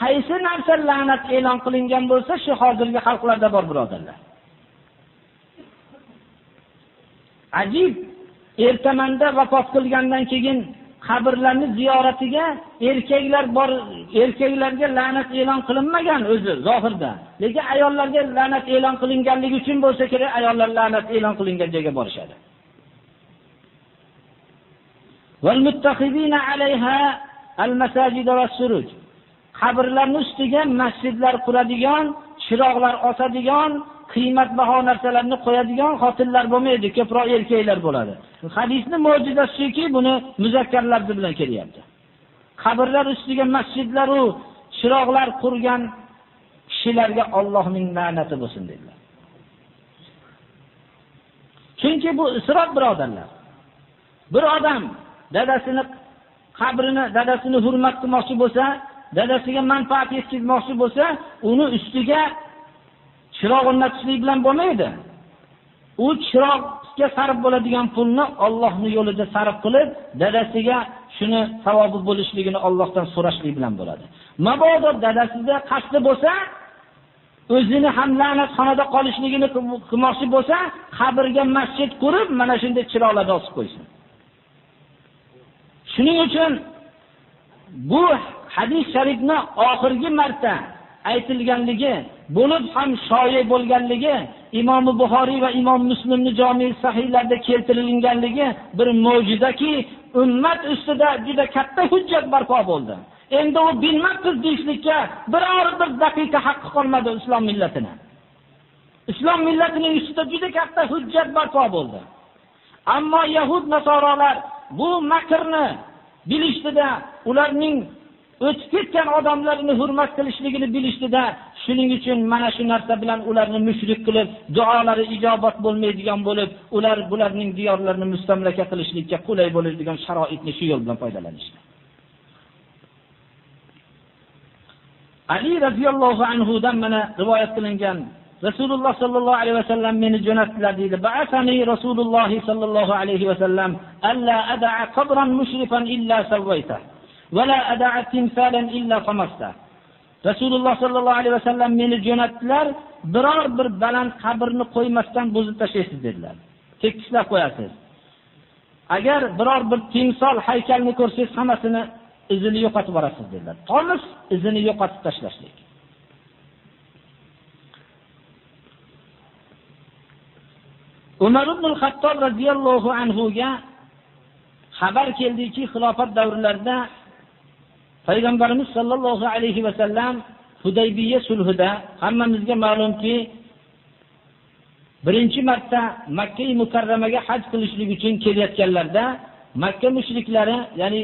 Qaysi narsa la'nat e'lon qilingan bo'lsa, shu hozirgi xalqlarda bor birodarlar. Ajib, ertamanda vafot qilgandan keyin qabrlarni ziyoratiga erkaklar bor, erkaklarga la'nat e'lon qilinmagan o'zi zohirda. Lekin ayollarga la'nat e'lon qilinganligi uchun bo'lsa kerak, ayollar la'nat e'lon qilingan joyga borishadi. qabrlarni ustiga masjidlar quradigan chiroqlar osadigan qiymatbaho narsalarni qo'yadigan xotinlar bo'lmaydi ko'proq erkaklar bo'ladi. Hadisni mo'jizasi shuki buni muzakkarlar bilan kelyapti. Qabrlar ustiga masjidlaru chiroqlar qurgan kishilarga Allohning la'nati bo'lsin dedilar. Chunki bu isrof birodarlar. Bir odam dadasini qabrini dadasini hurmat qilmoqchi bo'lsa dadasiga manfaat yetkazmoqchi bo'lsa uni ustiga chiroq o'rnatishlik bilan bo'lmaydi. U chiroqga sarf bo'ladigan pulni Allohning yo'lida sarf qilib dadasiga shuni savobi bo'lishligini Allohdan so'rashlik bilan bo'ladi. Mabodo dadasida qasdi bo'lsa o'zini ham la'natxonada qolishligini qilmoqchi bo'lsa qabrga masjid qurib mana shunday chiroqlarni osib qo'ysin. Shuning uchun bu hadis sharifni oxirgi marta aytilganligi, bo'lib ham shoyi bo'lganligi, Imom Buxoriy va Imom muslimni jami sahihlarida keltirilganligi bir mo'jizaki, ummat ustida juda katta hujjat barpo bo'ldi. Endi u bilmabsiz deyishlikka biror bir daqiqa haqqi qolmadi islom millatini. Islom millatining ustida juda katta hujjat barpo bo'ldi. Ammo yahud nasoralar bu makrni bilishdida ularning o'tib ketgan odamlarni hurmat qilishligini bilishdida shuning uchun mana shu narsa bilan ularni mushrik qilib duolari ijobat bo'lmaydigan bo'lib ular bularning diyorlarini mustamlaka qilishlikka qulay bo'ladigan sharoitni shu yo'l bilan foydalanishdi. Ali radhiyallohu anhu dan mana rivoyat qilingan rasululloh sallallohu alayhi vasallam meni jo'natdilar deydi. Ba'athani rasululloh sallallohu alayhi vasallam alla ad'a qabran mushrifan illa sawwayta va la ad'a timsalan illa qamasta rasululloh sallallohu alayhi vasallam meni jo'natdilar biror bir baland qabrni qo'ymasdan buzib tashlaysiz dedilar. Tekislab qo'yasiz. Agar biror bir timsol haykalni ko'rsangiz hammasini izini yo'qotib borasiz dedilar. Tomis izini yo'qotib tashlashlik. Umar ibn al-Xattob radhiyallohu anhu ga xabar keldiki xilofat davrlarida payg'ambarimiz sollallohu alayhi vasallam hudaybiya sulhida hammamizga ma'lumki birinchi marta makka mukarramaga haj qilishlik uchun kelayotganlarda makka mushriklari ya'ni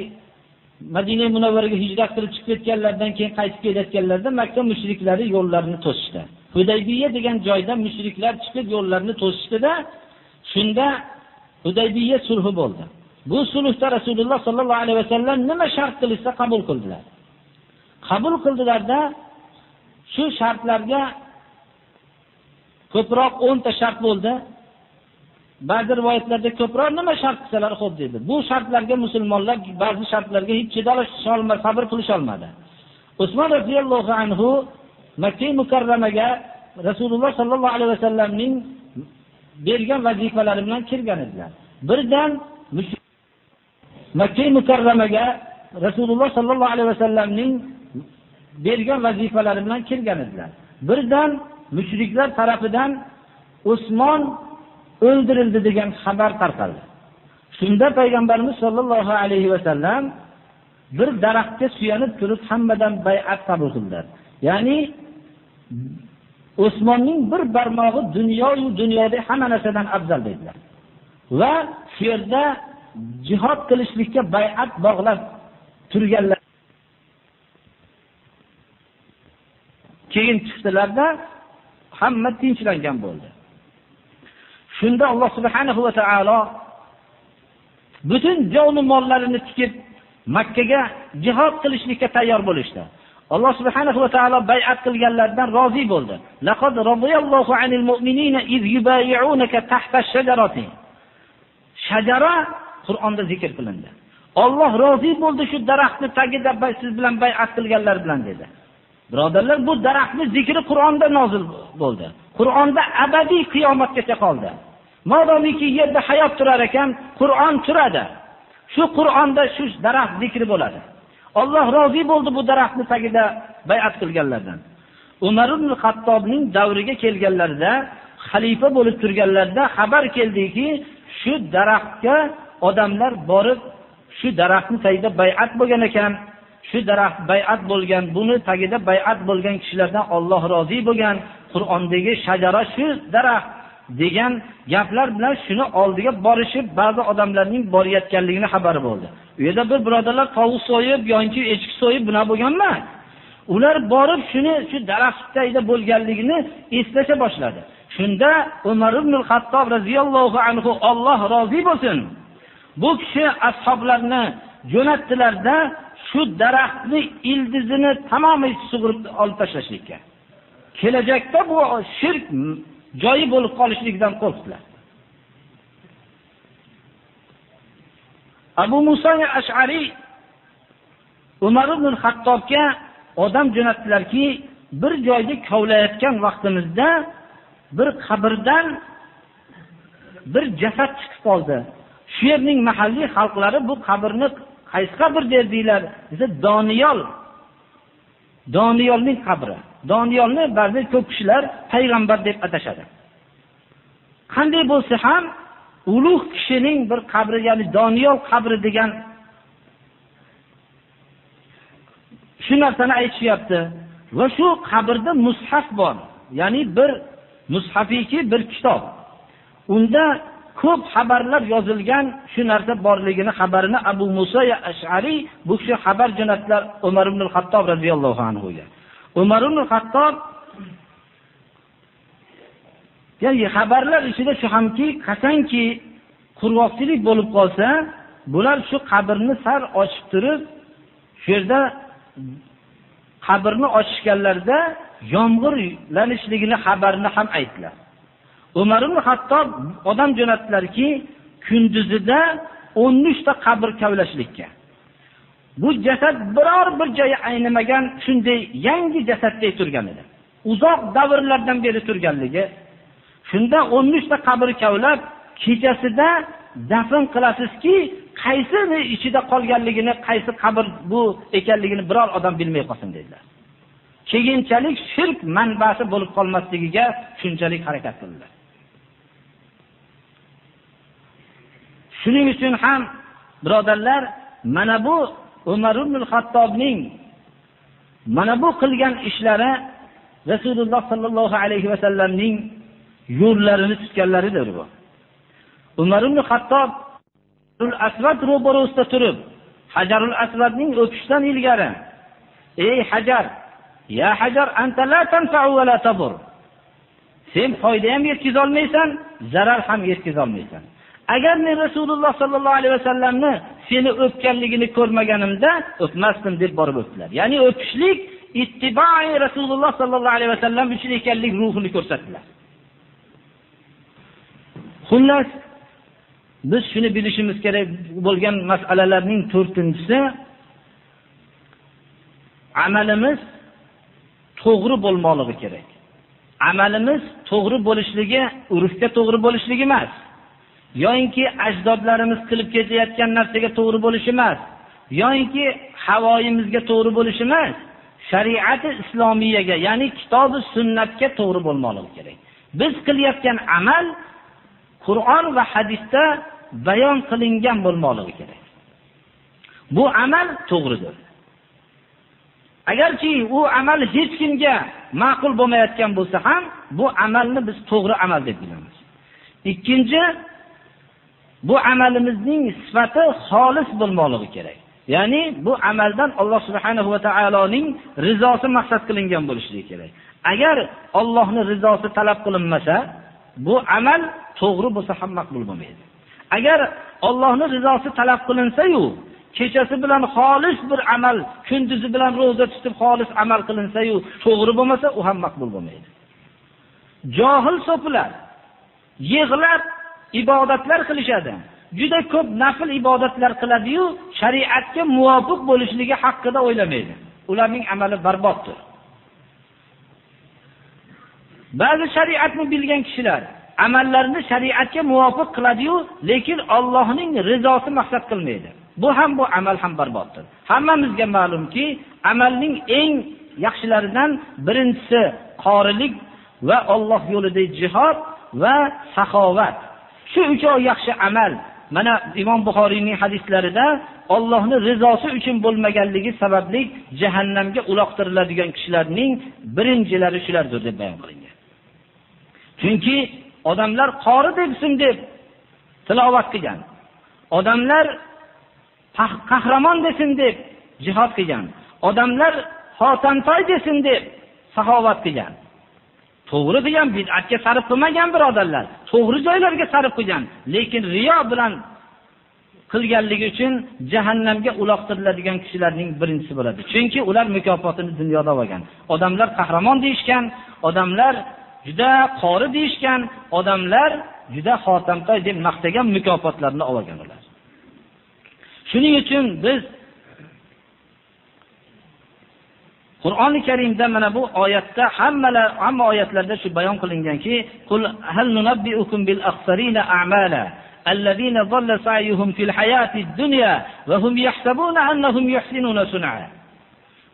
madina munavvaraga hijrat qilib chiqib ketganlaridan keyin qaytib kelayotganlarida makka mushriklari yo'llarini to'sishdi hudaybiya degan joyda mushriklar chiqib yo'llarini to'sishdida Shunda Hudaybiya sulhi bo'ldi. Bu sulhda Rasululloh sollallohu alayhi vasallam nima shart qilsa qabul qildilar. Qabul qildilarda shu shartlarga ko'proq 10 ta shart bo'ldi. Ba'zi rivoyatlarda ko'proq nima shart qilsalar xo'p dedi. Bu shartlarga musulmonlar ba'zi shartlarga hech chidash olmadi, sabr qilisha olmadi. Usmon roziyallohu anhu Makka mukarramaga Rasululloh sollallohu alayhi vasallamning bergan vazifalari bilan kirgan edilar. Birdan Makka mukarramaga Rasululloh sallallohu alayhi vasallamning bergan vazifalari bilan kelgan edilar. Birdan mushriklar tarafidan Usmon o'ldirildi degan xabar tarqaldi. Shunda payg'ambarimiz sollallohu alayhi vasallam bir daraxtga suyanib turib hammadan bay'at qabul qildilar. Ya'ni Osmonning bir barmog'i dunyo yu dunyoda hamma narsadan afzal dedilar. Va shu yerda jihod qilishlikka bay'at bog'lab turganlar. Keyin chiqdilarda hamma tinchlangan bo'ldi. Shunda alloh subhanahu va taolo butun joni mollarini tikib makkaga jihod qilishlikka tayyor bo'lishdi. Alloh subhanahu va taolo bay'at qilganlardan rozi bo'ldi. Laqad radiyallohu anil mu'minina iz yubay'unaka tahta shajarati. Shajara qur'onda zikr qilindi. Alloh rozi bo'ldi shu daraxtni tagida siz bilan bay'at qilganlar bilan dedi. Birodarlar bu daraxtni zikri qur'onda nozil bo'ldi. Qur'onda abadiy qiyomatgacha qoldi. Modomiki yerda hayot turar ekan qur'on turadi. Shu qur'onda shu daraxt zikri bo'ladi. Alloh rozi bo'ldi bu daraxtni tagida bayat qilganlardan. Umar ibn Xattobning davriga kelganlarida xalifa bo'lib turganlarida xabar keldiki shu daraxtga odamlar borib shu daraxtni tagida bayat bo'lgan ekan. Shu daraxt bayat bo'lgan buni tagida bayat bo'lgan kishilardan olloh rozi bo'lgan. Qur'ondagi shajara shu daraxt degan gaplar bilan shuni oldiga borishib ba'zi odamlarning borayotganligini xabari bo'ldi. U yerda bir birodarlar tovuq so'yib yoki echki so'yib bunaqa bo'lgan emas ular borib shuni shu daraxt tagida bo'lganligini eslasha boshladi. Shunda umar ibn xattob roziyallohu anhu olloh rozi bo'lsin. Bu kishi ashoblarni jo'natdilarda shu daraxtni ildizini tamomiy sug'urib olib tashlashlikka. Kelajakda bu shirk joyi bo'lib qolishligidan qo'rqdilar. Abu muso ashariy umar ibn hattobga odam jo'natdilarki bir joyga kovlayotgan vaqtimizda bir qabrdan bir jasad chiqib qoldi. Shu yerning mahalliy xalqlari bu qabrni qaysi qabr derdinglar desa doniyol doniyolning qabri. Doniyolni ba'zi ko'p kishilar payg'ambar deb atashadi. Qanday bo'lsa ham ulug' kishining bir qabri ya'ni doniyol qabri degan shu narsani aytishyapti. Va shu qabrda mushaf bor. Ya'ni bir mushafiki bir kitob. Unda ko'p xabarlar yozilgan shu narsa borligini xabarini abu muso ashariy bu kishi xabar jo'natdilar umar ibn hattob roziyallohu anhuga. Umar ibn hattob ya'ni xabarlar ichida shu hamki qachonki qurg'oqchilik bo'lib qolsa bular shu qabrni sal ochib turib shu yerda qabrni ochishganlarida yomg'irlanishligini xabarini ham aytdilar. Umar ibn hattob odam jo'natdilarki kunduzida o'n uchta qabr kavlashlikka. Bu jasad biror bir joyi aynimagan shunday yangi jasadday turgan edi. Uzoq davrlardan beri turganligi shunda o'n uchta qabr kavlab kechasida dafn qilasizki qaysini ichida qolganligini qaysi qabr bu ekanligini biror odam bilmay qolsin dedilar. Keyinchalik shirk manbasi bo'lib qolmasligiga shunchalik harakat qildilar. Shuning uchun ham birodarlar mana bu umar ibn hattobning mana bu qilgan ishlari rasululloh sollallohu alayhi vasallamning yo'llarini tutganlaridir bu. Umar ibn hattob asvad ro'barasida turib hajarul asvadning o'pishidan ilgari ey hajar ya hajar anta la tanfa'u va la tabur. Sen foyda ham yetkazolmaysan zarar ham yetkazolmaysan. Agar men rasululloh sollallohu alayhi vasallamni seni o'pganligini ko'rmaganimda o'pmasdim deb borib o'pdilar. Ya'ni o'pishlik ittiboi rasululloh sollallohu alayhi vasallam uchun ekanlik ruhini ko'rsatdilar. Xullas biz shuni bilishimiz kerak bo'lgan masalalarning to'rtinchisi amalimiz to'g'ri bo'lmoqligi kerak. Amalimiz to'g'ri bo'lishligi urfga to'g'ri bo'lishligi emas. Yoyinki ajdodlarimiz qilib ketayotgan narsaga to'g'ri bo'lishi emas. Yoyinki havoyimizga to'g'ri bo'lishi emas. Shariati islomiyaga ya'ni kitobi sunnatga to'g'ri bo'lmoqligi kerak. Biz qilayotgan amal qur'on va hadisda bayon qilingan bo'lmoqligi kerak. Bu amal to'g'ridir. Agarchi u amal hech kimga ma'qul bo'lmayotgan bo'lsa ham bu amalni biz to'g'ri amal deb bilamiz. Ikkinchi bu amalimizning sifati xolis bo'lmoqligi kerak Ya'ni bu amaldan Alloh subhanahu va taoloning rizosi maqsad qilingan bo'lishligi kerak. Agar Allohning rizosi talab qilinmasa, bu amal to'g'ri bo'lsa ham maqbul bo'lmaydi. Agar Allohning rizosi talab qilinsa-yu, kechasi bilan xolis bir amal, kunduzi bilan roza tutib xolis amal qilinsa-yu, to'g'ri bo'lmasa, u ham maqbul bo'lmaydi. Johil so'pilar yig'lab ibodatlar qilishadi. Juda ko'p nafl ibodatlar qiladi-yu, shariatga muvofiq bo'lishligi haqida o'ylamaydi. Ularning amali barboddir. Ba'zi shariatni bilgan kishilar amallarini shariatga muvofiq qiladi-yu, lekin Allohning rizosi maqsad qilmaydi. Bu ham bu amal ham barboddir. Hammamizga ma'lumki, amalning eng yaxshilaridan birinchisi qorilik va Alloh yo'lidagi jihad va saxovat. Shu uchov yaxshi amal. Mana Imom Buxoriyning hadislarida Allohning rizosi uchun bo'lmaganligi sababli jahannamga uloqtiriladigan kishilarning birinchilari shulardir deb bayon qilingan. Chunki odamlar qori debsin deb tilovat qilgan. Odamlar qahramon desin deb jihod qilgan. Odamlar xotamtoy desin deb saxovat qilgan. To'g'ri degan bid'atga sarf qilmagan birodarlar. To'g'ri joylarga sarf qilgan. Lekin riyo bilan qilganligi uchun jahannamga uloqtiriladigan kishilarning birinchisi bo'ladi. Chunki ular mukofotini dunyoda olgan. Odamlar qahramon deyishgan odamlar juda qori deyishgan odamlar juda xotamtoy deb maqtagan mukofotlarni olgan ular. Shuning uchun biz qur'oni karimda mana bu oyatda hammalar hamma oyatlarda shu bayon qilinganki qul hal nunabbiukum bil aqsarina a'mala allazina الذين sa'yuhum fil hayati dunya الدنيا hum يحسبون annahum yuhsinuna sun'a.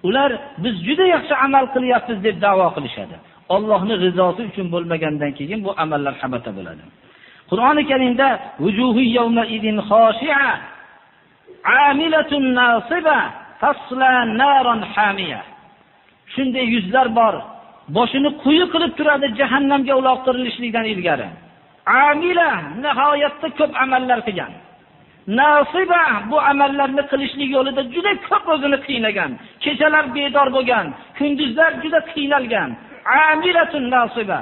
ular biz juda yaxshi amal qilyapmiz deb da'vo qilishadi. Ollohni rizosi uchun bo'lmagandan keyin bu amallar habata bo'ladi. Qur'oni karimda wujuhu yawma idin khashi'a amilatun nasiba tasla naran hamiya. Shunday yuzlar bor. Boshini quyi qilib turadi jahannamga uloqtirilishlikdan ilgari. Amila nihoyatda ko'p amallar qilgan. Nasiba bu amallarni qilishlik yo'lida juda ko'p o'zini qiynagan. Kechalar bedor bo'lgan kunduzlar juda qiynalgan. Amilatun nasiba.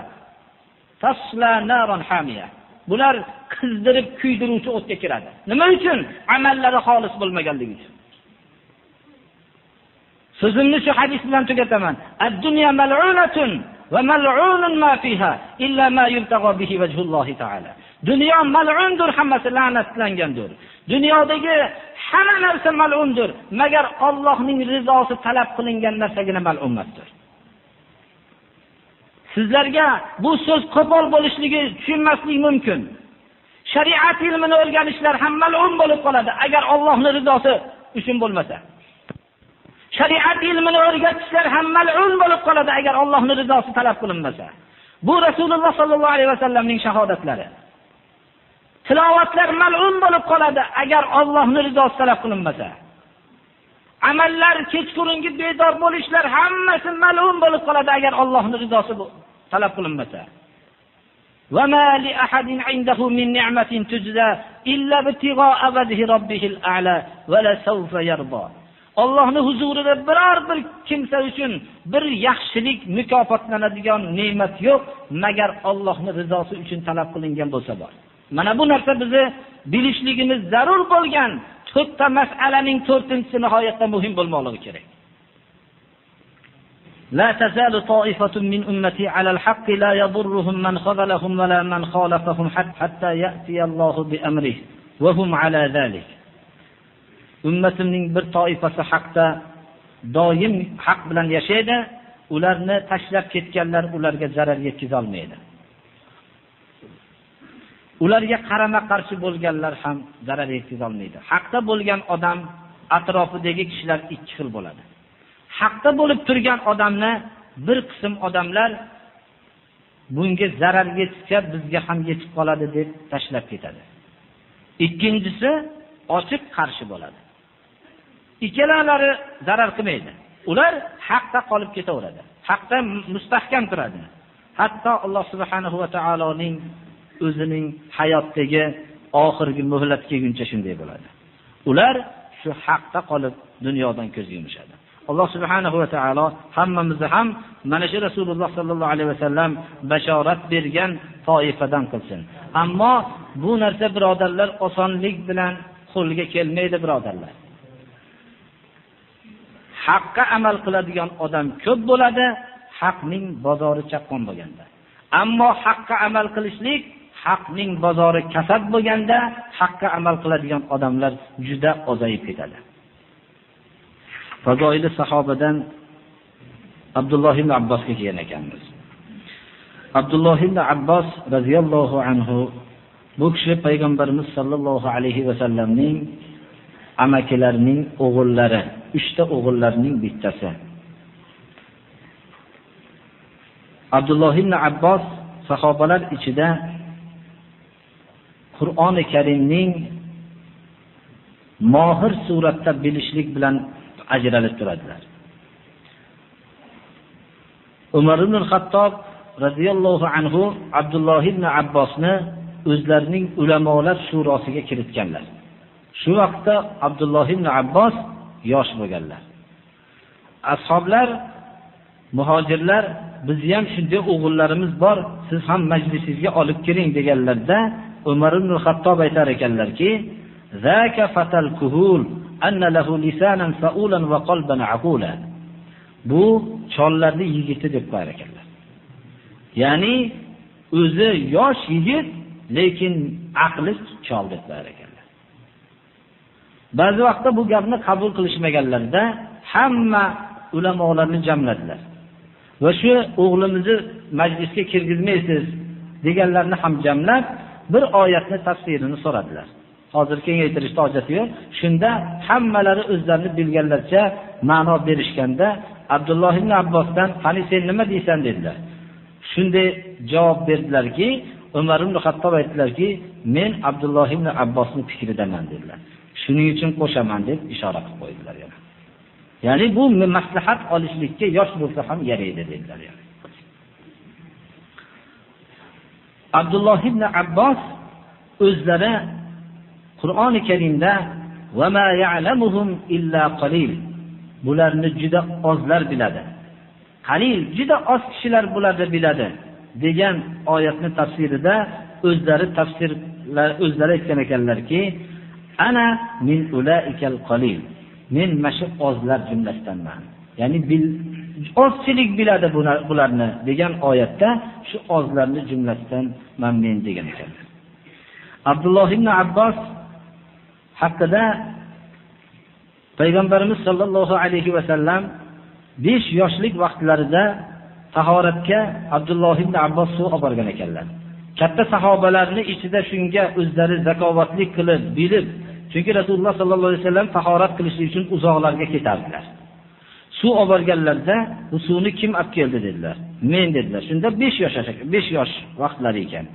Tasla naron hamiya bular qizdirib kuydiruvchi o'tga kiradi. Nima uchun? Amallari xolis bo'lmaganligi uchun. So'zimni shu hadis bilan tugataman. Ad-dunya mal'unatun va mal'unun ma fiha illa ma yubtagha bihi vajhullohi ta'ala. Dunyo mal'undir, hammasi la'natlangandir. Dunyodagi hamma narsa mal'undir, magar Allohning rizosi talab qilingan narsagina mal'un emasdir. Sizlarga bu so'z qo'pol bo'lishligi tushunmaslik mumkin. Shariat ilmini o'rganishlar ham mal'un bo'lib qoladi agar Allohning rizosi uchun bo'lmasa. shariat ilmini o'rgatishlar ham mal'un bo'lib qoladi agar Allohning rizosi talab qilinmasa. Bu Rasululloh sollallohu alayhi vasallamning shahodatlari. Tilovatlar mal'un bo'lib qoladi agar Allohning rizosi talab qilinmasa. Amallar kechqurungi bedor bo'lishlar hammasi mal'un bo'lib qoladi agar Allohning rizosi talab qilinmasa. وما لأحد عنده من نعمة تجزى إلا ابتغاء وجه ربه الأعلى ولسوف يرضى Allohning huzurida biror bir kimsa uchun bir yaxshilik mukofotlanadigan ne'mat yo'q, magar Allohning rizosi uchun talab qilingan bo'lsa bor. Mana bu narsa bizni bilishligimiz zarur bo'lgan to'rtta masalaning to'rtinchisi nihoyatda muhim bo'lmoqligi kerak. لا تزال طائفة من أمتي على الحق لا يضرهم من خذلهم ولا من خالفهم حتى يأتي الله بأمره وهم على ذلك ummatimning bir toifasi haqda doim haq bilan yashaydi. Ularni tashlab ketganlar ularga zarar yetkazolmaydi. Ularga qarama qarshi bo'lganlar ham zarar yetkazolmaydi. Haqda bo'lgan odam atrofidagi kishilar ikki xil bo'ladi. Haqda bo'lib turgan odamni bir qism odamlar bunga zarar yetsa bizga ham yetib qoladi deb tashlab ketadi. Ikkinchisi ochiq qarshi bo'ladi. Ikkalalari zarar qilmaydi. Ular haqda qolib ketaveradi. Haqda mustahkam turadi. Hatto alloh subhanahu va taoloning o'zining hayotdagi oxirgi muhlat kelguncha shunday bo'ladi. Ular shu haqda qolib dunyodan ko'z yumishadi. Alloh subhanahu va taolo hammamizni ham mana shu rasululloh sollallohu alayhi vasallam bashorat bergan toifadan qilsin. Ammo bu narsa birodarlar osonlik bilan qo'lga kelmaydi birodarlar. Haqqa amal qiladigan odam ko'p bo'ladi haqning bozori chaqqon bo'lganda. Ammo haqqa amal qilishlik haqning bozori kasad bo'lganda haqqa amal qiladigan odamlar juda ozayib ketadi. Fazoili sahobadan abdulloh ibn abbosga kelgan ekanmiz. Abdulloh ibn abbos roziyallohu anhu bu kishi payg'ambarimiz sollallohu alayhi vasallamning amakilarning o'g'illari uchta o'g'illarining bittasi. Abdulloh ibn abbos sahobalar ichida qur'oni karimning mohir suratda bilishlik bilan ajralib turadilar. Umar ibn hattob radhiyallohu anhu abdulloh ibn abbosni o'zlarining ulamolar shurosiga kiritganlar. Shu vaqtda abdulloh ibn abbos yosh bo'lganlar. Ashoblar muhojirlar bizni ham shunday o'g'illarimiz bor siz ham majlisingizga olib kiring deganlarda umar ibn hattob aytar ekanlarki bu chollarni yigiti deb qo'yar ekanlar. Ya'ni o'zi yosh yigit lekin aqli chol deb qo'yar ekanlar. Ba'zi vaqtda bu gapni qabul qilishmaganlarida hamma ulamolarni jamladilar. Va shu o'g'limizni majlisga kirgizmaysiz deganlarni ham jamlab bir oyatni tafsirini so'radilar. Hozir kengaytirishda hojati yo'q. Shunda hammalari o'zlarini bilganlarcha ma'no berishganda abdulloh ibn abbosdan qani sen nima deysan? dedilar. Shunday javob berdilarki umar ibn hattob aytdilarki men abdulloh ibn Abbosning fikridaman dedilar. Shuning uchun qo'shaman deb ishora qilib qo'ydilar yana. Ya'ni bu maslahat olishlikka yosh bo'lsa ham yaraydi dedilar yani. abdulloh ibn abbos o'zlari qur'oni karimda va ma ya'lamuhum illa qalil. Bularni juda ozlar biladi. Qalil juda oz kishilar bularni biladi degan oyatni tafsirida o'zlari tafsirlar o'zlari aytgan ekanlarki ana min ulaikal qalil. Men mashu ozlar jumlasidanman. Ya'ni bil, ozchilik biladi bularni degan oyatda shu ozlarni jumlasidan man men degan ekan. abdulloh ibn abbos haqida payg'ambarimiz sollallohu alayhi vasallam besh yoshlik vaqtlarida tahoratga abdulloh ibn abbos suv olib borgan ekanlar. Katta sahobalarni ichida shunga o'zlari zakovatlik qilib bilib chunki rasululloh sollallohu alayhi vasallam tahorat qilishlik uchun uzoqlarga ketardilar. Suv olib borganlarida bu suvni kim olib keldi dedilar. Men dedilar. Shunda besh yosh besh yosh vaqtlari ekan.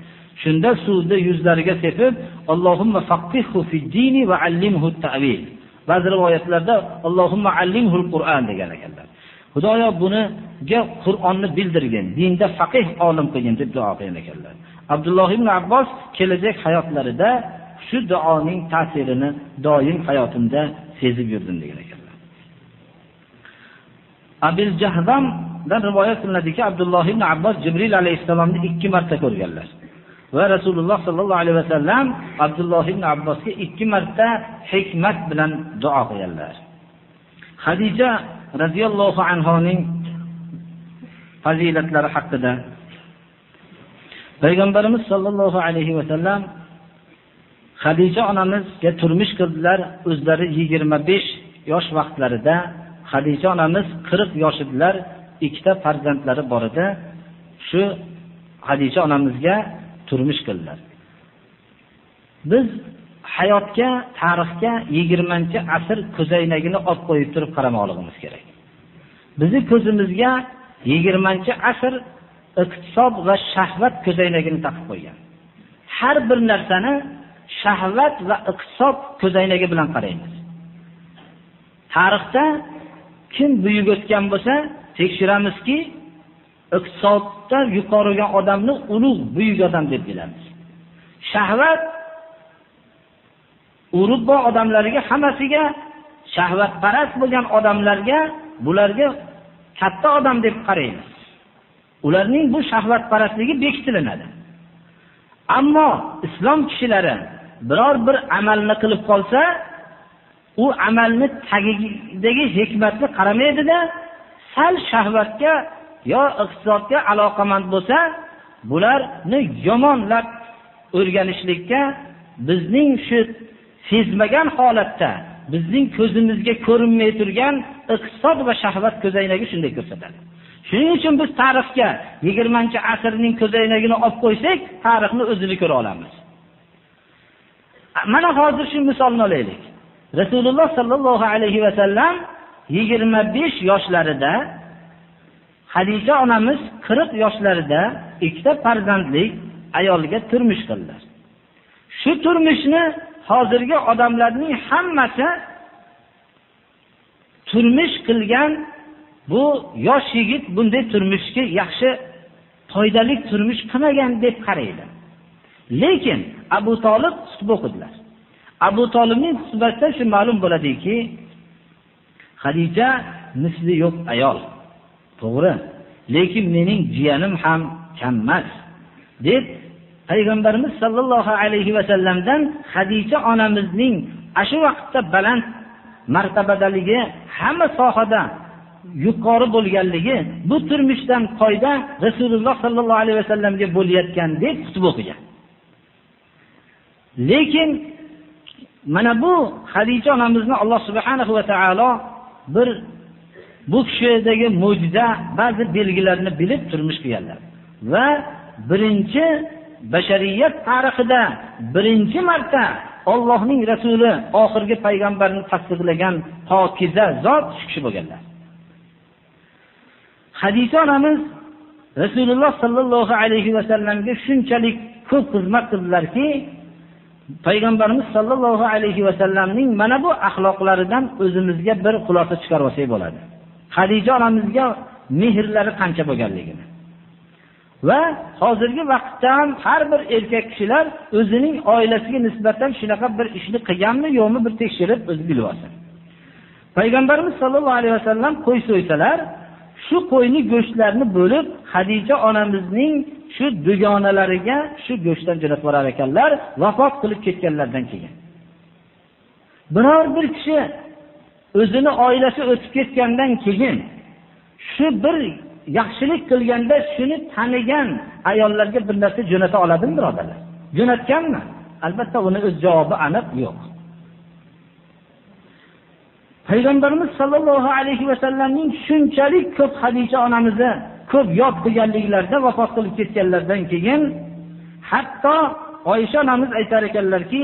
Shunda suvni yuzlariga sepib allohimma faqihhu dini va allimhu ta'vil ba'zi rivoyatlarda allohimma allimhu qur'an degan ekanlar. Xudoyo buniga qur'onni bildirgin dinda faqih olim qilgin deb duo qilgan ekanlar. Abdulloh ibn abbos kelajak hayotlarida shu duoning ta'sirini doim hayotimda sezib yurdim degan ekanlar. Abil jahdamdan rivoyat qilinadiki abdulloh ibn abbos jibril alayhisalomni ikki marta ko'rganlar. Va rasululloh sallallohu alayhi vasallam abdulloh ibn abbosga ikki marta hikmat bilan duo qilganlar. Hadija radhiyallohu anhuning fazilatlari haqida payg'ambarimiz sollallohu alayhi vasallam Xadija onamizga turmush qildilar o'zlari yigirma besh yosh vaqtlarida. Hadija onamiz qirq yosh edilar ikkita farzandlari bor edi. Shu Xadija onamizga turmush qildilar biz hayotga tarixga yigirmanchi asr ko'zoynagini olib qo'yib turib qaramoqligimiz kerak. Bizi ko'zimizga yigirmanchi asr iqtisod va shahvat ko'zoynagini taqib qo'ygan. Har bir narsani shahvat va iqtisod ko'zoynagi bilan qaraymiz. Tarixda kim buyuk o'tgan bo'lsa tekshiramizki iqtisodda yuqoriga odamni ulug' buyuk odam deb bilamiz. Shahvat Urubba odamlariga hammasiga shahvatparast bo'lgan odamlarga bularga katta odam deb qaraymiz. Ularning bu shahvatparastligi bekitilinadi ammo islom kishilari biror bir amalni qilib qolsa u amalni tagidagi hikmatni qaramaydida sal shahvatga yo iqtisodga aloqamand bo'lsa bularni yomonlab o'rganishlikka bizning shu sezmagan holatda bizning ko'zimizga ko'rinmay turgan iqtisod va shahvat ko'zoynagi shunday ko'rsatadi. Shuning uchun biz tarixga yigirmanchi asrning ko'zoynagini olib qo'ysak tarixni o'zini ko'ra olamiz. Mana hozir shu misolni olaylik. Rasululloh sollallohu alayhi vasallam yigirma besh yoshlarida hadisha onamiz qirq yoshlarida ikkita farzandlik ayolga turmush qildilar shu turmushni hozirgi odamlarning hammasi turmush qilgan bu yosh yigit bunday turmushga yaxshi foydali turmush qilmagan deb qaraydi. Lekin abu Talib xutba o'qidilar. Abu Talibning xutbasida shu ma'lum bo'ladiki hadija misli yo'q ayol. To'g'ri lekin mening jiyanim ham kam emas deb payg'ambarimiz sollallohu alayhi va sallamdan hadisha onamizning ashu vaqtda baland martabadaligi hamma sohada yuqori bo'lganligi bu turmushdan qoida rasululloh sollallohu alayhi vasallamga bo'layotgan deb xutba o'qigan. Lekin mana bu hadisha onamizni alloh subhanahu va taolo bir bu kishidagi mo'jiza ba'zi belgilarni bilib turmush qilganlar. Va birinchi bashariyat tarixida birinchi marta ollohning rasuli oxirgi payg'ambarni tasdiqlagan pokiza zot shu kishi bo'lganlar. Hadisa onamiz rasululloh sollallohu alayhi vasallamga shunchalik ko'p xizmat qildilarki payg'ambarimiz sollallohu alayhi vasallamning mana bu axloqlaridan o'zimizga bir xulosa chiqarib olsak bo'ladi. Hadija onamizga mehrlari qancha bo'lganligini. Va hozirgi vaqtda ham har bir erkak kishilar o'zining oilasiga nisbatan shunaqa bir ishni qilganmi yo'qmi bir tekshirib o'zi bilib olsin. Payg'ambarimiz sollallohu alayhi vasallam qo'y so'ysalar shu qo'yni go'shtlarini bo'lib hadija onamizning shu dugonalariga shu go'shtdan jo'natib yuborar ekanlar vafot qilib ketganlaridan keyin. Biror bir kishi o'zini oilasi o'tib ketgandan keyin shu bir yaxshilik qilganda shuni tanigan ayollarga bir narsa jo'nata oladimi birodarlar? Jo'natganmi? Albatta uni o'z javobi aniq yo'q. Payg'ambarimiz sollallohu alayhi vasallamning shunchalik ko'p hadisha onamizni ko'p yod qilganliklarida vafot qilib ketganlaridan keyin hatto oysha onamiz aytar ekanlarki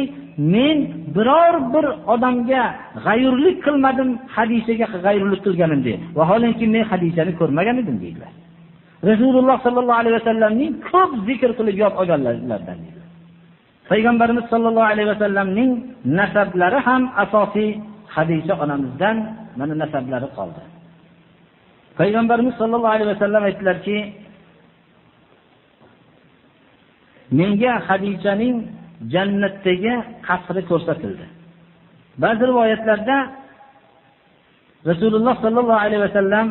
men biror bir odamga g'ayrlik qilmadim hadisaga g'ayrlik qilganim deydi vaholanki men hadisani ko'rmagan edim deydilar. Rasululloh sallallohu alayhi vasallamning ko'p zikr qilib yod olganlardan payg'ambarimiz sallallohu alayhi vasallamning nasablari ham asosiy hadisha onamizdan mana nasablari qoldi. Payg'ambarimiz sollallohu alayhi vasallam aytdilarki menga hadichaning jannatdagi qasri ko'rsatildi. Ba'zi rivoyatlarda rasululloh sollallohu alayhi vasallam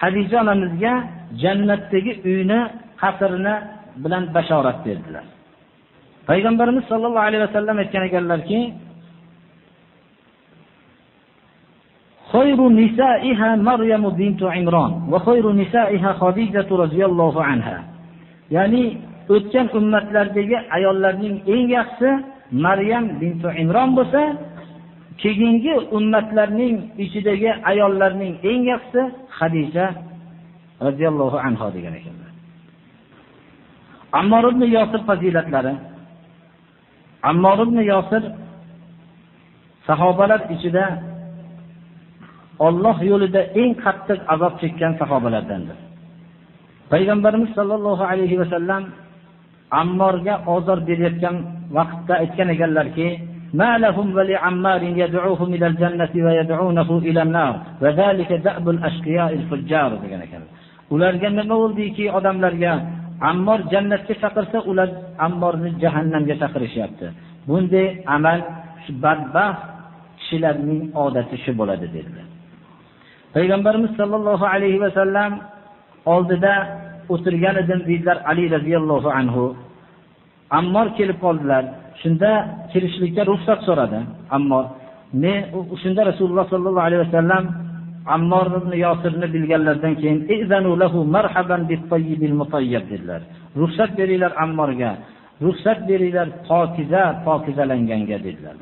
hadija onamizga jannatdagi uyni qasrini bilan bashorat berdilar. Payg'ambarimiz sollallohu alayhi vasallam aytgan ekanlarki خير نسائها مريم بنت عمران وخير نسائها خديجة رضي الله عنها ya'ni o'tgan ummatlardagi ayollarning eng yaxshisi maryam bintu imron bo'lsa keyingi ummatlarning ichidagi ayollarning eng yaxshisi hadisha roziyallohu anho degan ekanlar ammor ibn yosir fazilatlari ammor ibn yosir sahobalar ichida Alloh yo'lida eng qattiq azob chekkan sahobalardandir. Payg'ambarimiz sollallohu alayhi vasallam Ammorga ozor berayotgan vaqtda aytgan ekanlarki, "Ma lahum li'ammarin ila al-jannati wa yad'unahu ila an-nar, va zalika da'bul ashqiya'il fujjar" degan ekanlar. Ularga nima bo'ldiki, odamlarga Ammor jannatga chaqirsa, ular Ammorni jahannamga chaqirishyapti. Bunday amal badbaxt kishilarning odati shu bo'ladi dedilar. Payg'ambarimiz sollallohu alayhi vasallam oldida o'tirgan edim deydilar ali roziyallohu anhu. Ammor kelib qoldilar. Shunda kirishlikka ruxsat so'radi ammor. Men shunda rasululloh sollallohu alayhi vasallam ammor ibn yosirni bilganlaridan keyin lahu marhaban dedilar. Ruxsat beringlar ammorga. Ruxsat beringlar pokiza pokizalanganga dedilar.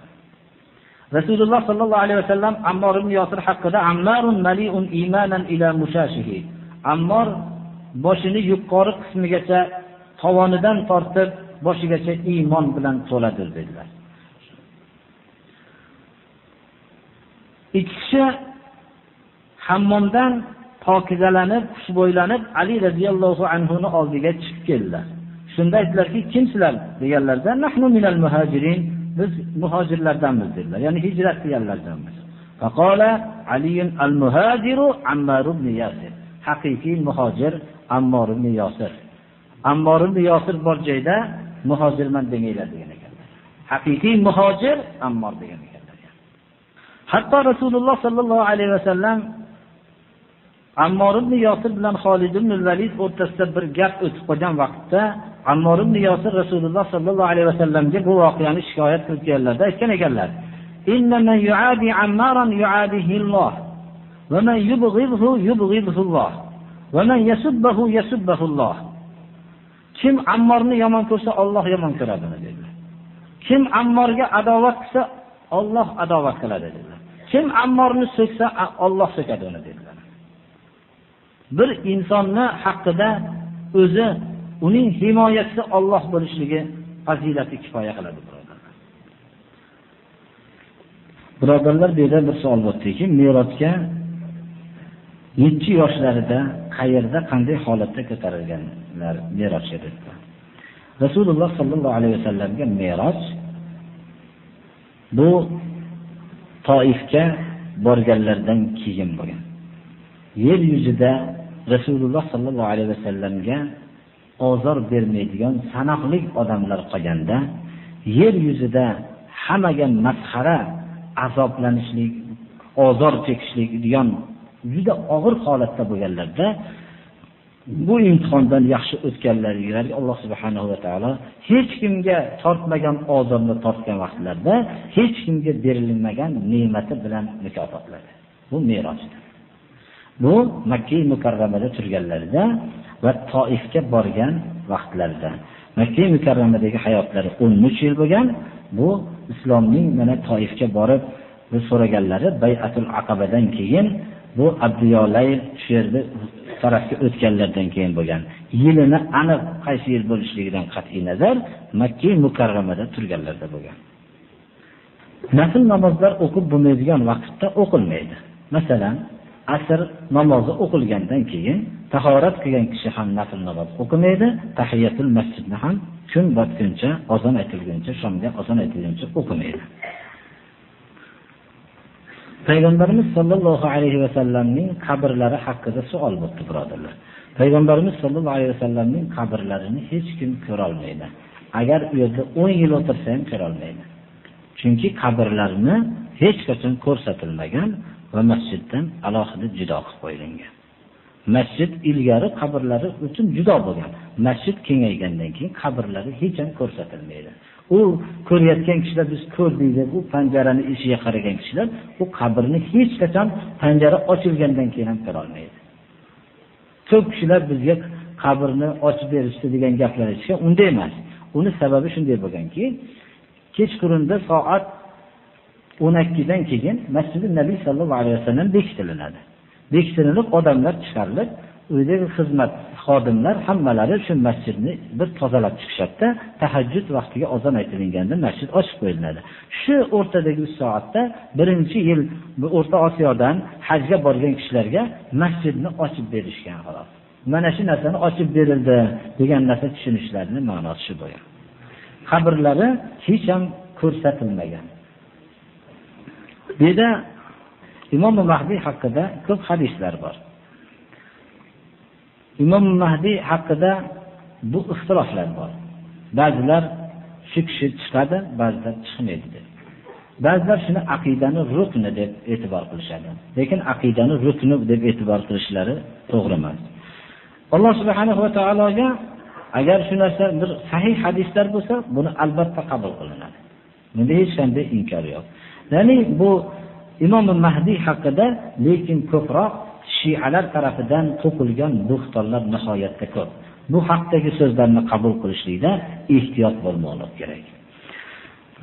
Rasululloh sallallohu alayhi vasallam ammor ibn yosir haqida ammarun maliun imanan ila mushashihi. Ammor boshini yuqori qismigacha tovonidan tortib boshigacha iymon bilan to'ladir dedilar. Ikki kishi hammomdan pokizalanib xushbo'ylanib ali radhiyallohu anhu ni oldiga chiqib keldilar. Shunda aytdilarki kimsizlar? Deganlarida nahnu minal muhajirin. Biz muhojirlardanmiz dedilar. Ya'ni hijrat qilganlardanmiz. Haqiqiy muhojir ammor ibn yosir ammor ibn yosir bor joyda muhojirman demanglar degan ekanlar. Haqiqiy muhojir ammor degan ekanlar hatto rasululloh sollallohu alayhi vasallam ammor ibn yosir bilan xolid ibn valid o'rtasida bir gap o'tib qolgan vaqtda ammor ibn yosir rasululloh sollallohu alayhi vasallamga bu voqeani shikoyat qilib kelganlarda aytgan ekanlar ومن يبغضه يبغضه الله ومن يسبه يسبه الله kim ammorni yomon ko'rsa Alloh yomon ko'radi dedilar kim ammorga adovat qilsa Alloh adovat qiladi dedilar kim ammorni so'ksa Alloh so'kadi uni dedilar bir insonni haqida o'zi uning himoyachisi Alloh bo'lishligi fazilati kifoya qiladi birodarlar. Birodarlar bu yerda bir savol bo'ldiki merosga nechi yoshlarida qayerda qanday holatda ko'tarilganlar merosga dedilar rasululloh sollallohu alayhi vasallamga meros bu toifga borganlardan keyin bo'lgan. Yer yuzida rasululloh sollallohu alayhi vasallamga ozor bermaydigan sanoqli odamlar qolganda yer yuzida hammaga masxara azoblanishlik ozor chekishlik degan juda og'ir holatda bo'lganlarda bu imtihondan yaxshi o'tganlariga alloh subhanahu va taolo hech kimga tortmagan ozorni tortgan vaqtlarda hech kimga berilmagan ne'mati bilan mukofotladi. Bu merosdir bu makka mukarramada turganlarida va toifga borgan vaqtlarida makka mukarramadagi hayotlari o'n uch yil bo'lgan. Bu islomning mana toifga borib so'raganlari bayatul aqabadan keyin bu Abdiyolay shu yerda tarafga o'tganlardan keyin bo'lgan. Yilini aniq qaysi yil bo'lishligidan qat'iy nazar makka mukarramada turganlarda bo'lgan. Nafl namozlar o'qib bo'lmaydigan vaqtda o'qilmaydi. Masalan asr namozi o'qilgandan keyin tahorat qilgan kishi ham nafl namoz o'qimaydi tahiyatul masjidni ham kun botguncha ozon aytilguncha shomga ozon aytilguncha o'qimaydi. Payg'ambarimiz sollallohu alayhi vasallamning qabrlari haqida savol bo'ldi birodarlar. Payg'ambarimiz sollallohu alayhi vasallamning qabrlarini hech kim ko'rolmaydi. Agar u yerda o'n yil o'tirsa ham ko'rolmaydi. Chunki qabrlarni hech qachon ko'rsatilmagan va masjiddan alohida judo qilib qo'yilgan. Masjid ilgari qabrlari uchun judo bo'lgan. Masjid kengaygandan keyin qabrlari hech ham ko'rsatilmaydi. U ko'rayotgan kishilar biz ko'rdik deb u panjarani eshigiga qaragan kishilar u qabrni hech qachon panjara ochilgandan keyin ham ko'rolmaydi ko'p kishilar bizga qabrni ochib berishdi degan gaplar aytishgan unday emas uni sababi shunday bo'lganki kechqurunda soat o'n ikkidan keyin masjidi nabiy sallallohu alayhi vasallam bekitilinadi bekitilinib odamlar chiqarilib uydagi xizmat xodimlar hammalari shu masjidni bir tozalab chiqishadida tahajjud vaqtiga ozon aytilganda masjid ochib qo'yiladi. Shu o'rtadagi uch soatda birinchi yil o'rta osiyodan hajga borgan kishilarga masjidni ochib berishgan xolos. Mana shu narsani ochib berildi degan narsa tushunishlarini ma'nosi shu bo'lgan. Qabrlari hech ham ko'rsatilmagan. Bu yerda imom mahdiy haqida ko'p hadislar bor imom mahdiy haqida bu ixtiroflar bor ba'zilar shu kishi chiqadi ba'zilar chiqmaydi deb Ba'zilar shuni aqidani rukni deb e'tibor qilishadi. Lekin aqidani rukni deb e'tibor qilishlari to'g'ri emas. Alloh subhanahu va taologa agar shu narsa bir sahih hadislar bo'lsa, buni albatta qabul qilinadi. Bunda hech qanday inkor yo'q. Ya'ni bu Imom Mahdi haqida lekin ko'proq shialar tarafidan to'qilgan buxtonlar nihoyatda ko'p. Bu haqdagi so'zlarni qabul qilishlikda ehtiyot bo'lmoqlik kerak.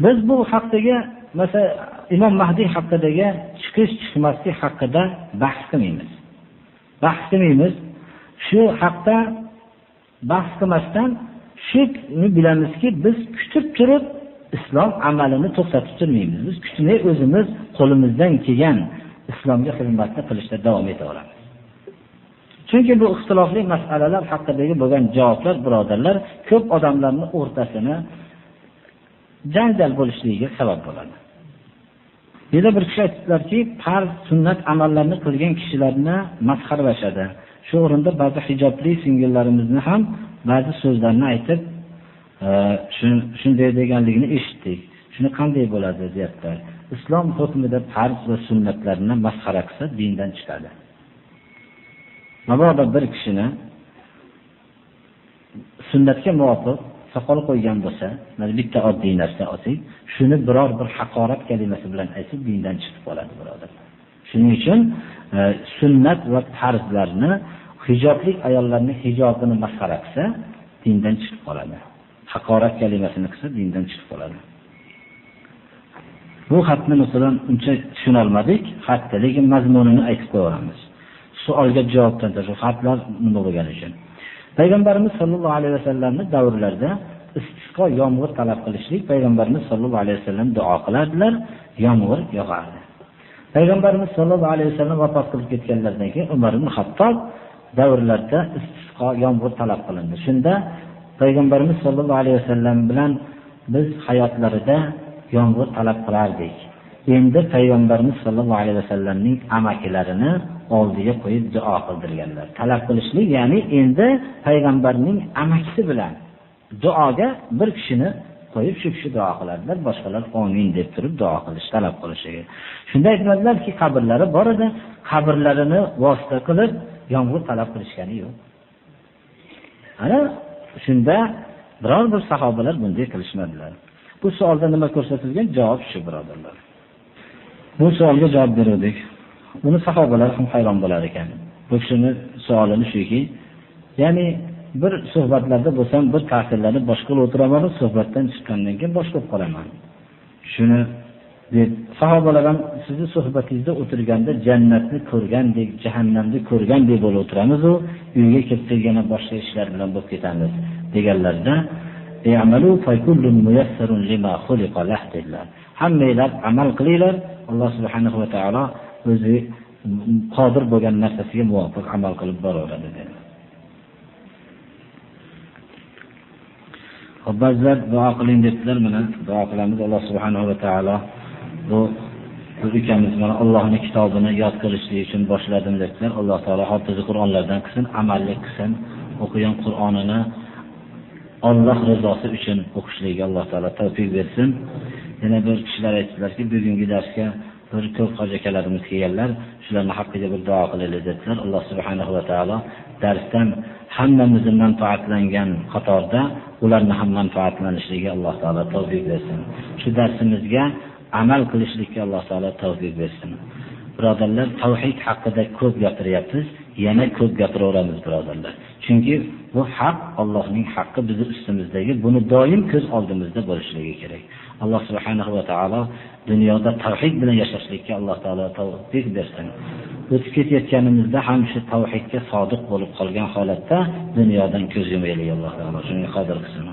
Biz bu haqdagi masalan Imom Mahdi haqidagi chiqish chiqmaslik haqida bahs qilmaymiz. Bahs qilmaymiz. Shu haqda bahs qilmasdan shuni bilamizki, biz kutib turib islom amalini to'xtatib turmaymiz. Biz kutmay o'zimiz qo'limizdan kelgan islomga xizmatni qilishda davom etaveramiz. Chunki bu ixtilofli masalalar haqidagi bo'lgan javoblar, birodarlar, ko'p odamlarning o'rtasini janjal bo'lishligiga sabab bo'ladi. Yana bir kishi aytdilarki, farz sunnat amallarni qilgan kishilarni masxaralashadi. Shu o'rinda ba'zi hijobli singillarimizni ham ba'zi so'zlarni aytib, shunday deganligini eshitdik. Shuni qanday bo'ladi deyaptilar. Islom hukmida farz va sunnatlarni masxara qilsa dindan chiqadi. Mabodo bir kishini sunnatga muvofiq soqol qo'ygan bo'lsa, mana bitta oddiy narsa olsak, shuni biror bir haqorat kalimasi bilan aytib dindan chiqib qoladi, birodarlar. Shuning uchun e, sunnat va farzlarni hijoblik ayollarning hijobini masxara qilsa, dindan chiqib qoladi. Haqorat kalimasini qilsa, dindan chiqib qoladi. Bu xatni masalan uncha tushuna olmadik, xatda, lekin mazmunini aytib qo'yamiz. Savolga javobdan shu xatlar nima bo'lgani uchun. Payg'ambarimiz sollallohu alayhi vasallamning davrlarida istisqo yomg'ir talab qilishlik payg'ambarimiz sollallohu alayhi vasallam duo qilardilar, yomg'ir yog'ardi. Payg'ambarimiz sollallohu alayhi vasallam vafot qilib ketganlaridan keyin Umar ibn Xattob davrlarda istisqo yomg'ir talab qilindi. Shunda payg'ambarimiz sollallohu alayhi vasallam bilan biz hayotlarida yomg'ir talab qilardik. Endi payg'ambarimiz sollallohu alayhi vasallamning amakilarini oldiga qo'yib duo qildirganlar. Talab qilishlik, ya'ni endi payg'ambarning amakisi bilan duoga bir kishini qo'yib shu kishi duo qiladilar, boshqalar omin deb turib duo qilish, talab qilishligi. Shunda aytmadilarki, qabrlari bor edi, qabrlarini vosita qilib yomg'ir talab qilishgani yo'q. Ana shunda biror bir sahobalar bunday qilishmadilar. Bu savolda nima ko'rsatilgan? Javob shu birodarlar. Bu savolga javob berdik. Buni sahobalar ham hayron bo'lar ekan. Bu kishini savolini shuki, ya'ni bir suhbatlarda bo'lsam, bir ta'sirlanib boshqa o'tiraman, suhbatdan chiqqandan keyin boshqa bo'lib qolaman. Shuni deb sahobalar ham sizni suhbatingizda o'tirganda jannatni ko'rgandek, jahannamni ko'rgandek bo'lib o'tiramizu u uyga ketsak yana boshqa ishlar bilan bo'lib ketamiz deganlarda hammanglar amal qilinglar alloh subhanahu va taolo o'zi qodir bo'lgan narsasiga muvofiq amal qilib boraveradi dedi ba'zilar duo qiling debdilar, mana duo qilamiz. Alloh subhanahu va taolo bu ukamiz mana Allohning kitobini yod qilishlik uchun boshladim dedilar. Alloh taolo hofizi Qur'onlardan qilsin, amallik qilsin, o'qigan Qur'onini Alloh rizosi uchun o'qishlikka Alloh taolo tavfiq bersin. Yana bir kishilar aytdilarki, bugungi darsga bir ko'p hoji akalarimiz kelganlar, shularning haqqiga bir duo qilaylik dedilar. Alloh subhanahu va taolo darsdan hammamizni manfaatlangan qatorda ularni ham manfaatlanishiga Alloh taolo tavfiq bersin. Shu darsimizga amal qilishlikka Alloh taolo tavfiq bersin. Birodarlar, tavhid haqida ko'p gapiryapmiz, yana ko'p gapiraveramiz birodarlar. Chunki bu haq Allohning haqqi bizning ustimizdagi, buni doim ko'z oldimizda bo'lishligi kerak. Alloh subhanahu va taolo dunyoda tavhid bilan yashashlikka Alloh taolo tavfiq bersin. O'tib ketayotganimizda ham shu tavhidga sodiq bo'lib qolgan holatda dunyodan ko'z yumaylik Alloh taolo shunga qodir qilsin.